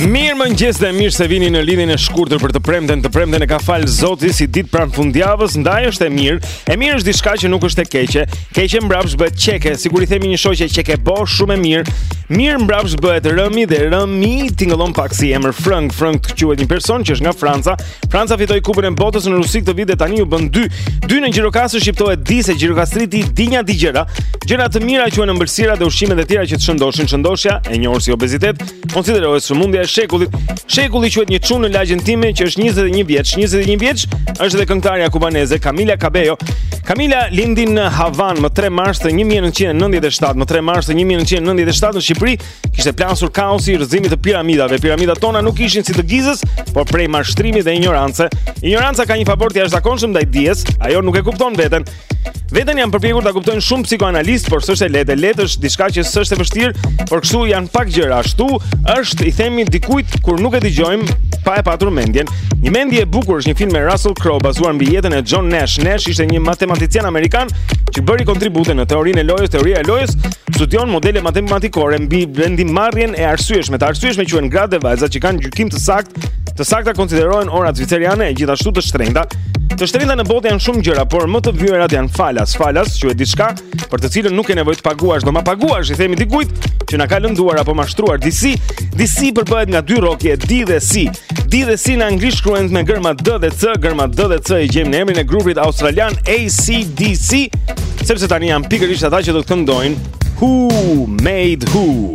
Mirëmëngjes dhe mirë se vini në lidhjen e shkurtër për të premten Të premten e ka falë Zoti si ditë pranë fundjavës Ndaj është e mirë E mirë është diçka që nuk është e keqe Keqe mbrapsht bëhet qeke Sikur i themi një shoqe qeke bo shumë e mirë Mirë mbrapsht bëhet rëmi dhe rëmi Tingëllon pak si emër frëng Frëng do të quhet një person që është nga Franca Franca fitoi Kupën e Botës në Rusi këtë vit dhe tani u bënë 2. 2 në Gjirokastër shqiptohet di se gjirokastriti di nja di gjëra. Gjëra të mira quhen ëmbëlsira dhe ushqimet e tjera që të shëndoshin shëndoshja, e njohur si obezitet, konsiderohet sëmundja e shekullit. Shekulli quhet një çun në lagjen time që është 21 vjeç, 21 vjeç, është edhe këngëtarja kubaneze Camila Cabello. Camila lindi në Havanë më 3 mars të 1997, më 3 mars të 1997 në Shqipëri, Kishte plasur kaosi i rrëzimit të piramidave. Piramidat tona nuk ishin si të Gizës, por prej mashtrimi dhe injorance. Injoranca ka një favor të jashtëzakonshëm ndaj dijes, ajo nuk e kupton veten. Veten janë përpjekur ta kuptojnë shumë psikoanalistë, por s'është e lehtë, lehtë është diçka që s'është e vështirë, por kështu janë pak gjëra. Ashtu është i themi dikujt kur nuk e dëgjojmë pa e patur mendjen. Një mendje e bukur është një film me Russell Crowe bazuar mbi jetën e John Nash. Nash ishte një matematicien amerikan që bëri kontribute në teorinë e lojës, teoria e lojës, Studion modele matematikore mbi vendimmarrjen e arsyeshme. Të arsyeshme quhen gratë dhe vajzat që kanë gjykim të saktë. Të sakta konsiderohen orët zvicerane e gjithashtu të shtrenjta. Të shtrenjta në botë janë shumë gjëra, por më të vyerat janë falas. Falas quhet diçka për të cilën nuk ke nevojë të paguash, do ma paguash, i themi dikujt që na ka lënduar apo mashtruar. Disi, disi përbëhet nga dy rrokje, di dhe si. Di dhe si në anglisht shkruhen me gërma D dhe C, gërma D dhe C i gjejmë në emrin e grupit australian ACDC, sepse tani janë pikërisht ata që do të këndojnë Who Made Who.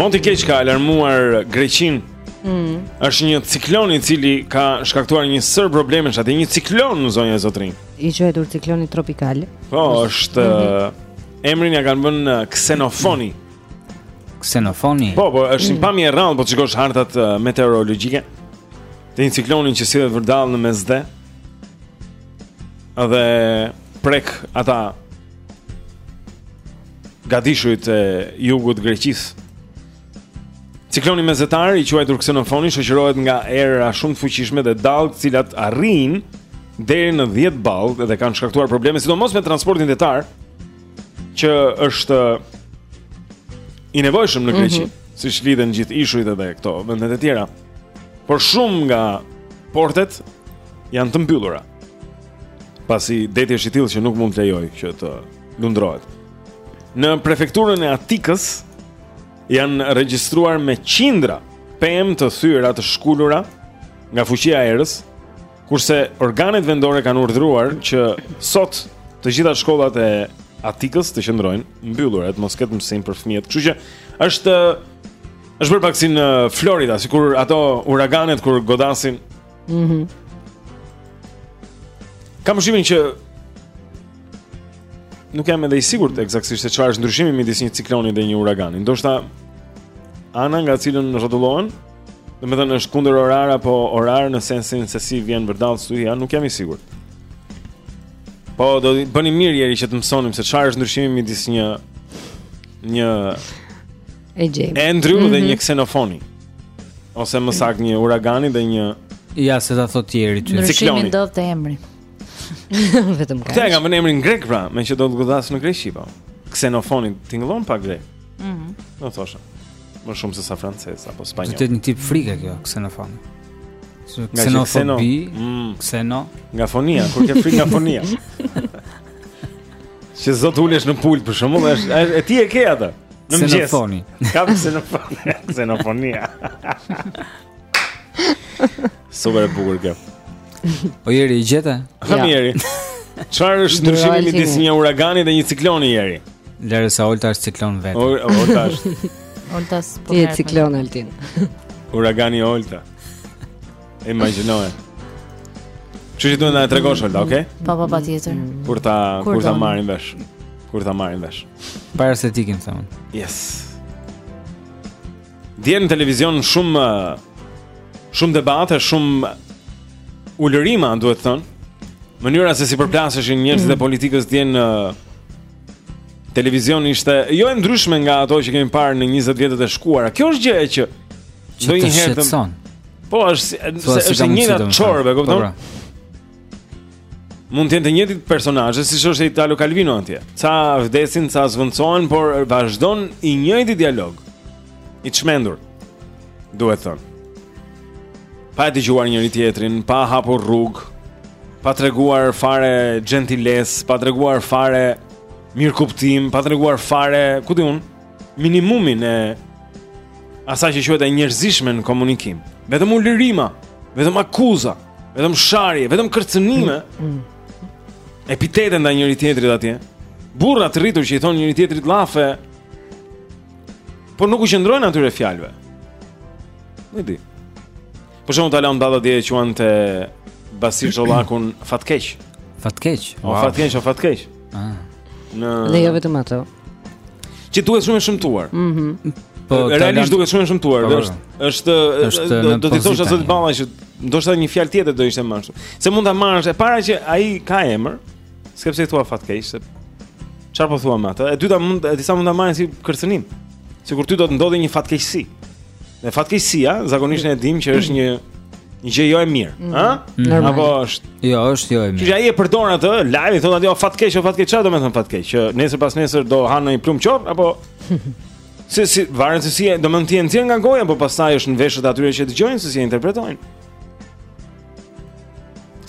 Moti i keq ka alarmuar Greqinë. Mm. Është një ciklon i cili ka shkaktuar një sërë problemesh aty, një ciklon zonja e zotërinj. I quajtur cikloni tropikal. Po, është mm -hmm. emrin ja kanë vënë uh, Xenofoni. Xenofoni. Po, po, është mm. një pamje e rrallë, po t'shikosh hartat uh, meteorologjike. Të një cikloni që sillet vërdall në Mesdhe. Dhe prek ata gadishujt e jugut të Greqisë. Cikloni mesdhetar i quajtur Ksenofoni shoqërohet nga erëra shumë të fuqishme dhe dallgë të cilat arrijnë deri në 10 ballë dhe kanë shkaktuar probleme sidomos me transportin detar që është i nevojshëm në Greqi, mm -hmm. siç lidhen gjithë ishujt edhe këto vendet e tjera. Por shumë nga portet janë të mbyllura. Pasi deti është i tillë që nuk mund të lejojë që të lundrohet. Në prefekturën e Atikës janë regjistruar me qindra pemë të thyera të shkulura nga fuqia e erës, kurse organet vendore kanë urdhëruar që sot të gjitha shkollat e Atikës të qëndrojnë mbyllura e të mos ketë mësim për fëmijët. Kështu që është është bërë pak si në Florida, sikur ato uraganet kur godasin Mhm. Mm Kam shqetësimin që nuk jam edhe i sigurt eksaktësisht se çfarë është ndryshimi midis një cikloni dhe një uragani. Ndoshta ana nga cilën rrotullohen, domethënë është kundër orar apo orar në sensin se si vjen vërdall stuhia, nuk jam i sigurt. Po do të bënim mirë Jeri që të mësonim se çfarë është ndryshimi midis një një E gjejmë. Andrew mm -hmm. dhe mhm. një ksenofoni. Ose më saktë një uragani dhe një Ja, se ta thot tjeri që Ndryshimi ndodh te emri Vetëm kaq Këta e ka më në emrin grek pra Meqë do të godasë në Greqi po Ksenofoni tingëllon pak grek mm -hmm. Do thosha Më shumë se sa francez apo spanjoll Është një tip frike kjo, ksenofoni Ksenofobi mm. Kseno Nga fonia, kur ke frikë nga fonia Që zot ulesh në pult për shkakun, është e ti e ke atë. Në mëngjes. Ka ksenofoni. Ksenofoni. Super e bukur kjo. Po Jeri i gjete? Ha ja. Jeri. Çfarë është ndryshimi midis një uragani dhe një cikloni Jeri? Lëre se Olta është ciklon vetë. Olta është. Olta s'po. Ti je ciklon Altin. Uragani Olta. E imagjinoje. Që do na e tregosh Olta, okay? Po, po, patjetër. Kur ta kur ta marrim vesh. Kur ta marrim vesh. Para se t'i kem thënë. Yes. Dje në televizion shumë shumë debate, shumë ulërima, duhet thënë. Mënyra se si përplaseshin njerëzit e mm. politikës dje në televizion ishte jo e ndryshme nga ato që kemi parë në 20 vjetët e shkuara. Kjo është gjëja që ndonjëherë të shqetëson. Po është po, se është e njëjta çorbë, kupton? Po, pra. Mund të jenë të njëjtit personazhe siç është Italo Calvino atje. Ca vdesin, ca zëvendësohen, por vazhdon i njëjti dialog. I çmendur. Duhet thënë. Pa e dëgjuar njëri tjetrin, pa hapur rrugë, pa treguar fare xhentilesë, pa treguar fare mirëkuptim, pa treguar fare, ku di unë, minimumin e asaj që quhet e njerëzishme në komunikim. Vetëm ulërima, vetëm akuza, vetëm sharje, vetëm kërcënime. Mm, mm. Epitete ndaj njëri tjetrit atje. Burra të rritur që i thonë njëri tjetrit llafe. Por nuk u qëndrojnë atyre fjalëve. Nuk di. Për shembull Alma Dada dje e quante Basir Çollakun fatkeq Fatkeq? O wow. fatkeq, o fatkeq ah. Në... Dhe jo vetëm ato Që duket shumë e shëmtuar mm -hmm. Po, realisht duket shumë e shëmtuar po, është, po. është, është do, do t'i thosh asot bala që ndoshta një fjalë tjetër do ishte mashtu Se mund ta marrësh e para që ai ka emër S'ke pse thua fatkeq se çfarë po thua me atë? E dyta mund disa mund ta marrin si kërcënim. Sikur ty do të ndodhë një fatkeqësi. Një fatkeqësia zakonisht ne e dimë që është një një gjë jo e mirë, mm. ëh? Mm. Mm. Apo është? Jo, është jo e mirë. Që ai e përdor atë, live thotë ajo fatkeq, jo fatkeq, çfarë do të thotë fatkeq? Që nesër pasnesër do hash një plumb kokës apo si si varet se si do të mund të jenë nga goja, apo pastaj është në veshët e atyre që dëgjojnë se si e interpretojnë.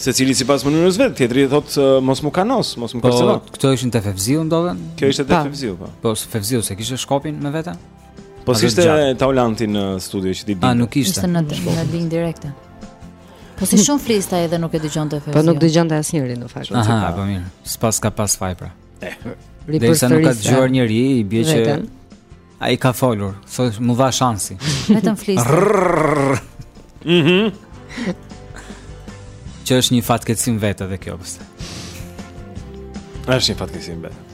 Secili sipas mënyrës së vet, tjetri thotë uh, mos më kanos, mos më kërcëno. Po, këto ishin te Fevziu, ndodhën? Kjo ishte te Fevziu, po. Po Fevziu s'e kishte shkopin me vete? Po, s'ishte Taulanti në studio që t'i binte? A, nuk ishte. Ishte në, në linjë direkte. Po si shumë fliste edhe nuk e dëgjonte Fevziu. Po nuk dëgjonte asnjëri, në fakt. Aha, po mirë, s'paska pas faj pra. Eh. Dhe nuk ka dëgjuar njeri, i bie që... Ai ka folur, thotë m'u dha shansi. Vetëm fliste. Mhm. Që është një fatkeqësi më vete edhe kjo pse. Është një fatkeqësi më vete.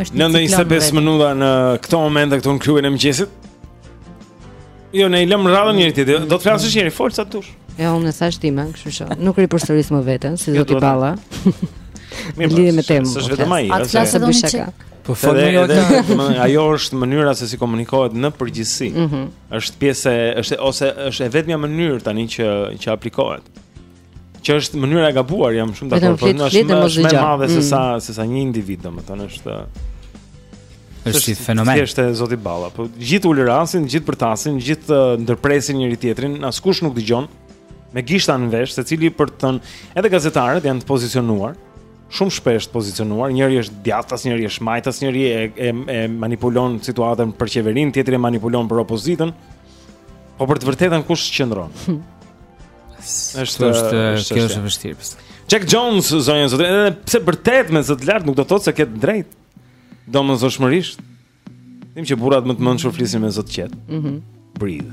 Është 9 e 25 minuta në këtë moment këtu në klubin e mëngjesit. Jo, ne i lëmë radhën njëri-tjetrit. Do të flasësh njëri fol sa duash. Jo, unë thashë timen, kështu që nuk ripërsëris më veten si zoti Balla. Mirë, lidhur me temën. Është po vetëm ai, atë flasë do të shaka. Po fol me jo më ajo është mënyra se si komunikohet në përgjithësi. Mhm. Është pjesë, është ose është e vetmja mënyrë tani që që aplikohet. Që është mënyra e gabuar, jam shumë dakord, por nuk është më e madhe se mm. sa se sa një individ, domethënë është është si fenomen. S'është zoti Balla, po gjithë ulërasin, gjithë bërtasin, gjithë uh, ndërpresin njëri-tjetrin, askush nuk dëgjon. Me gishta në vesh, secili për të thënë, edhe gazetarët janë të pozicionuar, shumë shpesh të pozicionuar, njëri është djathtas, njëri është majtas, njëri e e, e manipulon situatën për qeverinë, tjetri e manipulon për opozitën. Po për të vërtetën kush qëndron? Është është kjo është e vështirë. Jack Jones zonja sot edhe pse vërtet me zë të lartë nuk do të thotë se ke të drejtë. Domosdoshmërisht. Dimë që burrat më të mënçur flisin me zë të qetë. Mhm. Mm Breathe.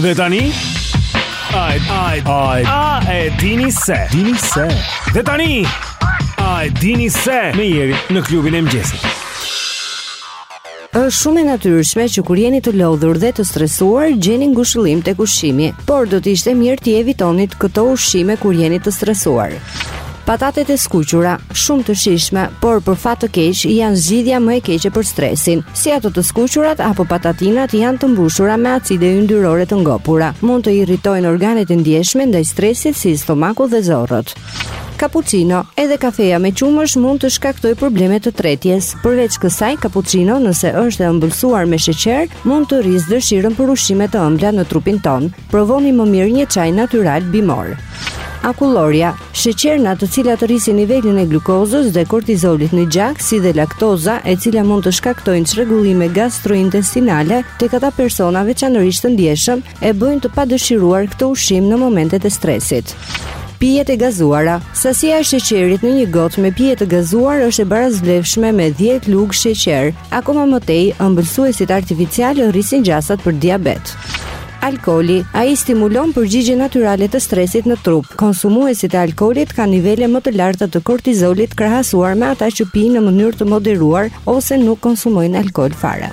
Dhe tani A e, a e, a e. A e dini se? Dini se. Dhe tani A e dini se me Jerin në klubin e mëngjesit. Është shumë e natyrshme që kur jeni të lodhur dhe të stresuar, gjeni ngushëllim tek ushqimi, por do të ishte mirë t'i evitonit këto ushqime kur jeni të stresuar. Patatet e skuqura, shumë të shijshme, por për fat të keq janë zgjidhja më e keqe për stresin. Si ato të skuqurat apo patatinat janë të mbushura me acide yndyrore të ngopura, mund të irritojnë organet e ndjeshme ndaj stresit si stomaku dhe zorrët. Cappuccino, Edhe kafeja me qumësht mund të shkaktojë probleme të tretjes. Përveç kësaj, cappuccino, nëse është e ëmbëlsuar me sheqer, mund të rrisë dëshirën për ushqime të ëmbla në trupin tonë. Provoni më mirë një çaj natyral bimor. Akullorja, sheqerna të cilat rrisin nivelin e glukozës dhe kortizolit në gjak, si dhe laktoza, e cila mund të shkaktojnë çrregullime gastrointestinale tek ata persona veçanërisht të ndjeshëm, e bëjnë të padëshiruar këtë ushqim në momentet e stresit. Pijet e gazuara. Sasia e sheqerit në një gotë me pije të gazuar është e barazvlefshme me 10 lugë sheqer. Akoma më tej, ëmbëlsuesit artificialë rrisin gjasat për diabet. Alkooli, ai stimulon përgjigjen natyrale të stresit në trup. Konsumuesit e alkoolit kanë nivele më të larta të kortizolit krahasuar me ata që pijnë në mënyrë të moderuar ose nuk konsumojnë alkool fare.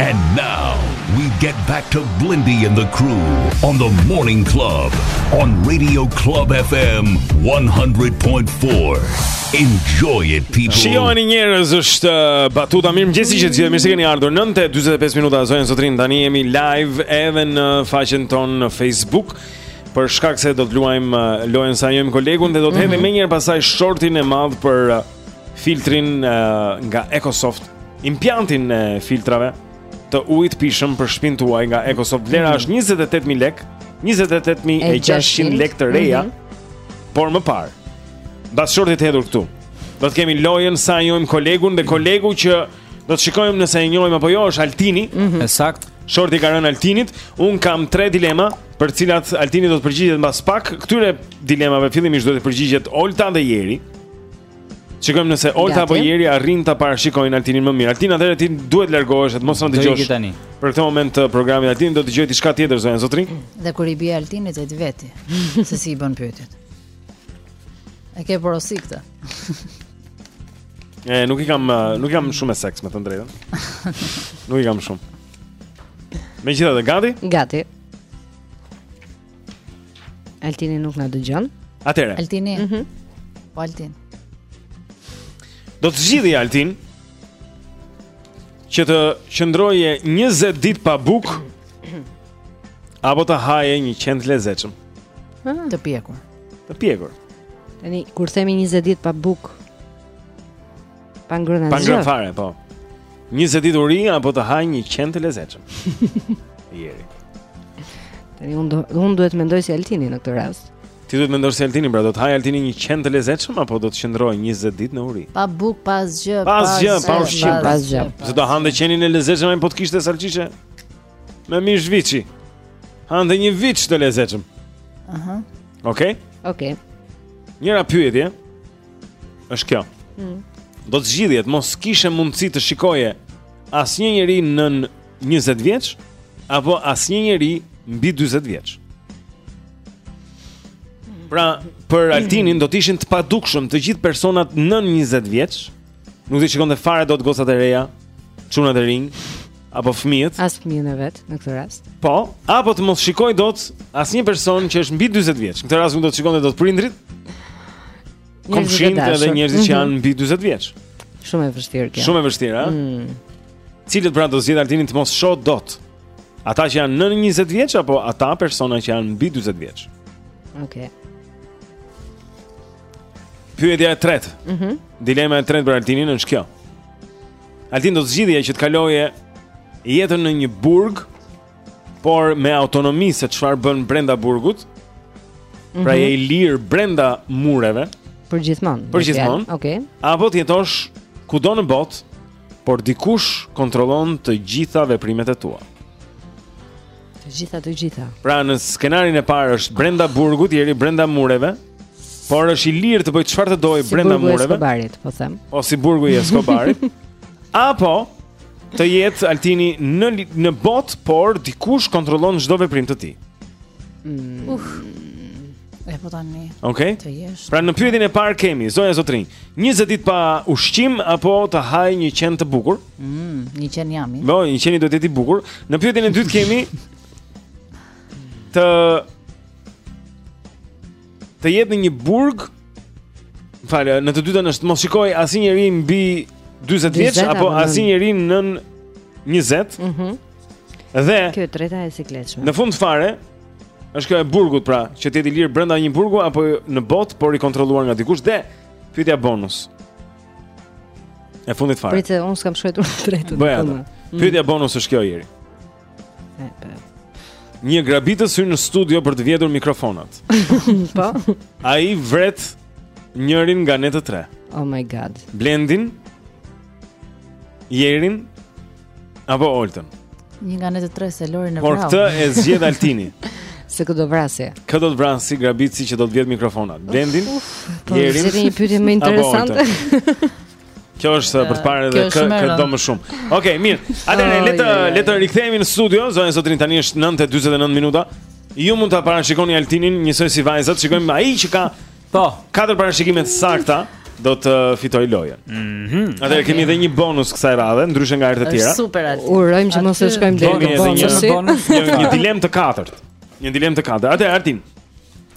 And now we get back to Blindy and the crew on the Morning Club on Radio Club FM 100.4. Enjoy it people. Shijojeni njerëz, është uh, batuta mirëmëngjes dhe të gjithë mirë se keni ardhur. 9:45 minuta zonja, zotërinj tani jemi live edhe në faqen tonë në Facebook. Për shkak se do të luajmë uh, lojën sa e njohim kolegun dhe do të hedhim mm -hmm. menjëherë pastaj shortin e madh për uh, filtrin uh, nga EcoSoft, impiantin e filtrave të ujit të pijshëm për shpinë tuaj nga EcoSoft. Vlera mm. është 28000 lek, 28600 lek të reja. Mm -hmm. Por më parë, mbas shortit të hedhur këtu, do të kemi lojën sa e njohim kolegun dhe kolegu që do të shikojmë nëse e njohim apo jo, është Altini. Mm -hmm. E saktë. Shorti i ka rënë Altinit. Unë kam tre dilema për të cilat Altini do të përgjigjet mbas pak. Këtyre dilemave fillimisht do të përgjigjet Olta dhe Jeri. Shikojmë nëse Olta apo Jeri arrijnë ta parashikojnë Altinin më mirë. Altin atëherë ti duhet largohesh, të mos na dëgjosh. Për këtë moment të programit Altin do të dëgjojë diçka tjetër zonja, zotërinj. Dhe kur i bie Altinit vetë vetes, se si i bën pyetjet. E ke porosi këtë. E nuk i kam nuk i kam shumë seks me thënë të drejtën. Nuk i kam shumë. Megjithatë, gati? Gati. Altini nuk na dëgjon. Atëherë. Altini. Mhm. Mm po Altin. Do të zgjidhje Altin që të qëndroje 20 ditë pa bukë apo të haje një qen të lezetshëm. Ah. Të pjekur. Të pjekur. Tani kur themi 20 ditë pa bukë Pa ngrënë asgjë. Pa ngrënë fare, po. 20 ditë uri apo të hajë një qen të lezetshëm. Jeri. Tani unë do unë duhet të mendoj si Altini në këtë rast. Ti duhet të mendosh si Altini, pra do të hajë Altini një qen të lezetshëm apo do të qëndrojë 20 ditë në uri? Pa bukë, pa asgjë, pa asgjë, pa ushqim, pa asgjë. Se do hante qenin e lezetshëm ai po të kishte salcishe. Me mish viçi. Hante një viç të lezetshëm. Aha. Okej. Okay? Okej. Okay. Njëra pyetje. Është kjo. Mm. Do të zgjidhje të mos kishe mundësi të shikoje asnjë njeri nën 20 vjeç apo asnjë njeri mbi 40 vjeç. Pra, për Altinin do të ishin të padukshëm të gjithë personat nën 20 vjeç, Nuk do t'i shikonte fare dot gocat e reja Çunat e rinj Apo fëmijët As fëmijën e vet në këtë rast Po Apo të mos shikojë dot asnjë person që është mbi 40 vjeç Në këtë rast nuk do të shikonte dot prindërit Komshinjtë edhe njerëzit që mhm. janë mbi 40 vjeç Shumë e vështirë kjo Shumë e vështirë, a? Mm. Cilët pra do zgjedhë Altini të mos shohë dot Ata që janë nën 20 vjeç Apo ata persona që janë mbi 40 vjeç Okej okay. Pyetja e tretë. Mhm. Mm Dilema e tretë për Altinin është kjo. Altin do të zgjidhje që të kaloje jetën në një burg, por me autonomi se çfarë bën brenda burgut. Mm -hmm. Pra mhm. je i lirë brenda mureve. Përgjithmonë. Përgjithmonë. Okej. Okay. Apo të jetosh kudo në botë, por dikush kontrollon të gjitha veprimet e tua. Të gjitha të gjitha. Pra në skenarin e parë është brenda burgut, jeri brenda mureve. Por është i lirë të bëjë çfarë të dojë si brenda mureve. Si burgu i Eskobarit, po themi. Po si burgu i Eskobarit. Apo të jetë Altini në në botë, por dikush kontrollon çdo veprim të tij. Mm. Uf. E po tani. Okej. Okay. Pra në pyetjen e parë kemi zonja zotërinj, 20 ditë pa ushqim apo të hajë një qen të bukur? Mm, një qen jami. Po, një qen duhet të jetë i bukur. Në pyetjen e dytë kemi të të jetë në një burg më fal në të dytën është mos shikojë asnjë njeri mbi 40 vjeç apo asnjë njeri nën 20 ëh mm dhe kjo e treta e sikletshme në fund fare është kjo e burgut pra që të jetë i lirë brenda një burgu apo në botë por i kontrolluar nga dikush dhe pyetja bonus e fundit fare prit unë s'kam shkruar të tretën po ja pyetja bonus është kjo Jeri Një grabitës hyn në studio për të vjedhur mikrofonat. Po. Ai vret njërin nga ne të tre. Oh my god. Blendin, Jerin apo Oltën. Një nga ne të tre se Lori në vrau. Por këtë e zgjedh Altini. se kë do vrasi. Kë do të vrasi grabitësi që do të vjedh mikrofonat. Blendin, Jerin. Po, një pyetje më interesante. Kjo është për të parë edhe kë kë do më shumë. Okej, okay, mirë. Atëherë le të le të rikthehemi në studio. Zonja zotërinj tani është 9:49 minuta. Ju mund ta parashikoni Altinin njësoj si vajzat. Shikojmë ai që ka po katër parashikime të sakta do të fitoj lojën. Mhm. Mm Atëherë kemi edhe një bonus kësaj radhe, ndryshe nga herët e tjera. Super Altin. Urojmë që mos e shkojmë deri në bonus. Një, një, një dilemë të katërt. Një dilemë të katërt. Atëherë Altin.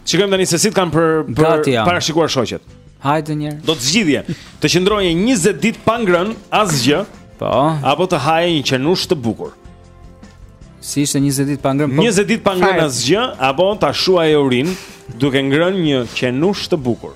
Të shikojmë tani se si të kanë për për parashikuar shoqet. Hajde një herë. Do të zgjidhje. Të qëndroje 20 ditë pa ngrën asgjë. Po. Apo të haje një qenush të bukur. Si ishte 20 ditë pa ngrën? Po. 20 ditë pa ngrën asgjë apo ta shuaje urinë duke ngrën një qenush të bukur.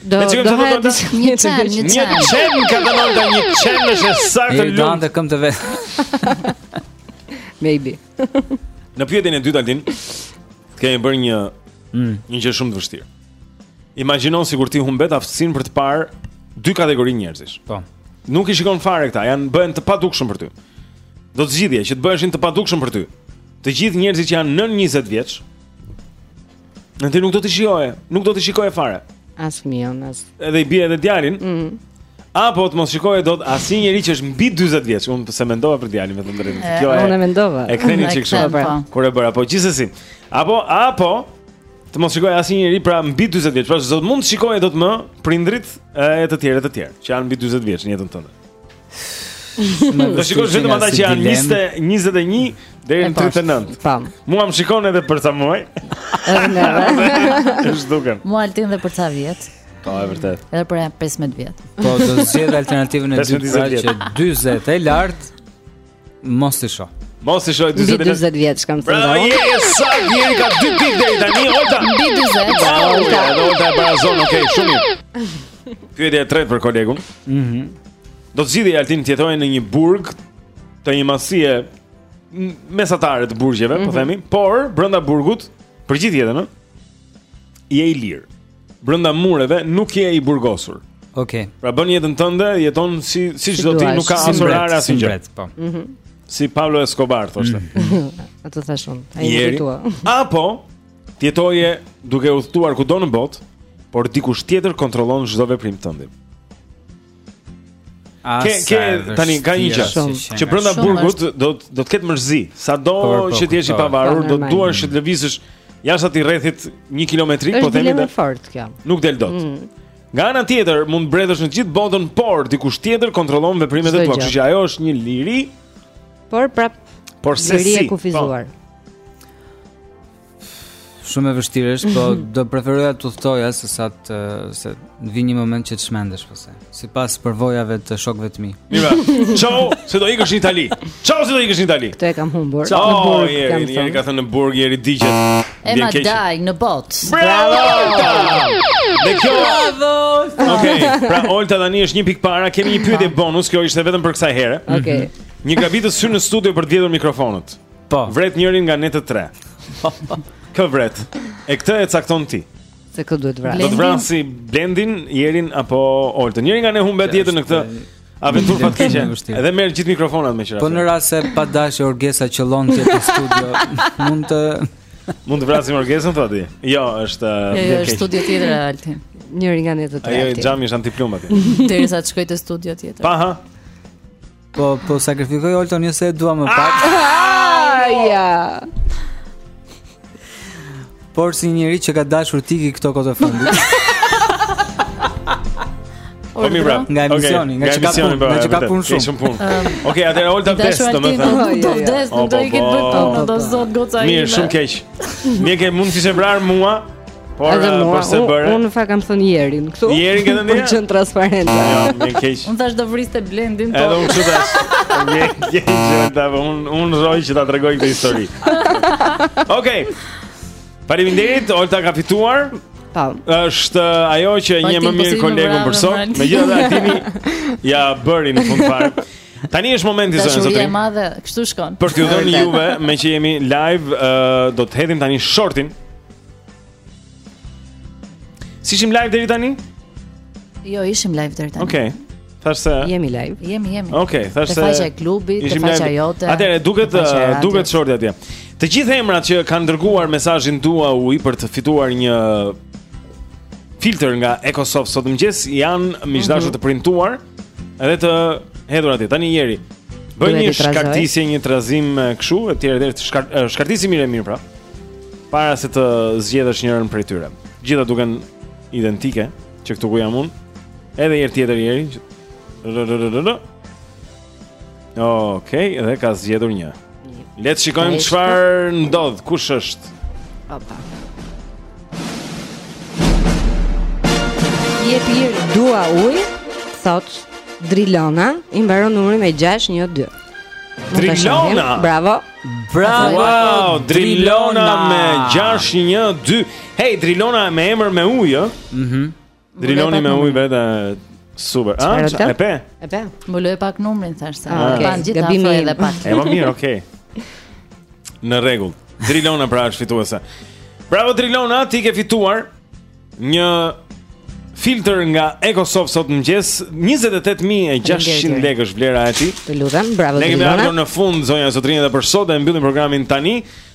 Do të thotë një qen, një qen. Një qen ka të ndonjë një qen në shesar të lumë. Dante këm të vet. Maybe. Në pyetjen e dytë Altin, kemi bërë një mm. një gjë shumë të vështirë. Imagjino sikur ti humb aftësinë për të parë dy kategori njerëzish. Po. Nuk i shikon fare këta, janë bëhen të padukshëm për ty. Do të zgjidhje që të bëheshin të padukshëm për ty. Të gjithë njerëzit që janë nën 20 vjeç, Në ti nuk do të shikoje, nuk do të shikoje fare. As fëmijën, as. Edhe i bie edhe djalin. Ëh. Mm -hmm. Apo të mos shikoje dot asnjë njeri që është mbi 40 vjeç. Unë se mendova për djalin të them të drejtën. Kjo e. Unë mendova. E ktheni çik shumë. Po. Po. Kur e bëra, po gjithsesi. Apo apo të mos shikoje asnjë njeri pra mbi 40 vjeç. Pra s'do mund të shikoje dot më prindrit e të tjerë të tjerë që janë mbi 40 vjeç në jetën tënde. Do shikosh vetëm ata që janë 20 21 deri në 39. Po. Mua më shikon edhe për sa muaj. Është duken. Mua Altin dhe për sa vjet. Po, e vërtet. Edhe për 15 vjet. Po, do të zgjedh alternativën e dytë pra që 40 e lart Mos i shoh. Mos i shoh 40 vjeç. 40 vjeç kam thënë. Bravo, Jeri sa i ka dy pikë deri tani, Olta. Mbi 40. Bravo, Olta. Olta e para zonë, okay, shumë mirë. Pyetja e tretë për kolegun. Mhm. Mm Do të zgjidhje Altin të jetoje në një burg të një mase mesatare të burgjeve, mm -hmm. po mhm. themi, por brenda burgut për gjithë jetën, ë? Je i lirë. brenda mureve nuk je i burgosur. Okej. Okay. Pra bën jetën tënde, jeton si siç si do ti, nuk ka as orare asgjë. Po. Mhm. Mm si Pablo Escobar thoshte. Mm. Atë thash unë. Ai e fitua. Apo të jetoje duke udhëtuar kudo në botë, por dikush tjetër kontrollon çdo veprim tënd. Ke ke tani ka një gjë që brenda burgut do do të ketë mërzi. Sado po, po, që ti të jesh i pavarur, do të duash të lëvizësh jashtë atij rrethit 1 kilometër, po themi. Është fort kjo. Nuk del dot. Mm. Nga ana tjetër mund të bredhësh në gjithë botën, por dikush tjetër kontrollon veprimet e tua, kështu që ajo është një liri. Por prap por se si e kufizuar. Po. Shumë e vështirë është, po mhm. do preferoja të udhtoja se sa të se të vini një moment që të çmendesh pastaj. Sipas përvojave të shokëve të mi. Mira. Ciao, se do ikësh në Itali. Ciao, se do ikësh në Itali. Këtë e kam humbur. Ciao, në burg. Je, kam je, ka thënë në burg jeri digjet. E mbaj në botë. Bravo. Dhe kjo. Bravo. Okej, pra Olta tani është një pikë para, kemi një pyetje bonus, kjo ishte vetëm për kësaj radhe. Okej. Mhm. Një grabitës hyn në studio për të vjedhur mikrofonët. Po. Vret njërin nga ne të tre. Kë vret? E këtë e cakton ti. Se kë duhet vrasë? Do të vrasësh Blendin, Jerin apo Oltën. Njëri nga ne humbet jetën në këtë aventurë fatkeqe. Edhe merr gjithë mikrofonët me qira. Po në rast se pa dashje Orgesa qëllon ti në studio, mund të mund të vrasim Orgesën thua ti. Jo, është jo, jo, keq. Është studio tjetër Altin. Njëri nga ne të tre. Ajo xhami është antiplumb aty. Derisa të shkojë te studio tjetër. Paha. Po, po sakrifikoj Oltën, jo se e dua më pak. Ah, ja. Por si njeri që ka dashur të ikë këto kohët e fundit. Po mirë pra. Nga emisioni, nga çka punë, nga çka po, punë shumë. Shumë punë. Okej, atëherë Olta vdes, domethënë. Do po, vdes, do po, i ketë bërë punë, do zot goca ime. Mirë, shumë keq. Mirë që mund të kishe vrarë mua, Por edhe eh, mua, s'e bëre. Unë në fakt kam thënë Jerin këtu. Jerin që ndonjë. Për të qenë transparente. Jo, më keq. Unë thash do vriste Blendin po. Edhe unë kështu thash. Më keq, ta po, unë unë rroj që ta tregoj këtë histori. Okej. Faleminderit, Olta ka fituar. Po. Është eh, ajo që njeh më mirë kolegun për sot. Megjithatë, Altini ia bëri në fund fare. Tani është momenti zonja zotërinj. Është e madhe, kështu shkon. Për t'ju dhënë juve, meqë jemi live, eh, do të hedhim tani shortin S'ishim live deri tani? Jo, ishim live deri tani. Okej. Okay. Thash se jemi live. Jemi, jemi. Okej, okay, thash te faqja e klubit, te faqja jote. Atëre, duket duket shorti atje. Të gjithë emrat që kanë dërguar mesazhin dua ujë për të fituar një filter nga EcoSoft sot në mëngjes janë miq të dashur mm -hmm. të printuar. Edhe të hedhur atje. Tani Jeri, bëj një shkartisje, një trazim kështu etj etj. Shkart, shkartisi mirë e mirë pra. Para se të zgjedhësh njërin prej tyre. Të gjitha duken identike që këtu ku jam unë. Edhe një herë tjetër Jeri. Okej, okay, dhe ka zgjedhur një. Le të shikojmë çfarë ndodh, kush është. Opa. Je pi dua ujë, thotë Drilona, i mbaron numrin me 612. Drilona. Bravo. Bravo, wow, Drilona, Drilona me 612. Hey, Drilona me emër me ujë, ëh? Mhm. Mm Driloni me ujë vetë super. Ah, e pe. E pe. Mbuloj pak numrin thashë se. Ah, okay, gabimi edhe pak. E po mirë, okay. Në rregull. Drilona pra është fituese. Bravo Drilona, ti ke fituar një filter nga EcoSoft sot në mëngjes, 28600 lekë është vlera e tij. Të lutem, bravo Drilona. Ne kemi ardhur në fund zonja e zotërinj dhe për sot e mbyllim programin tani.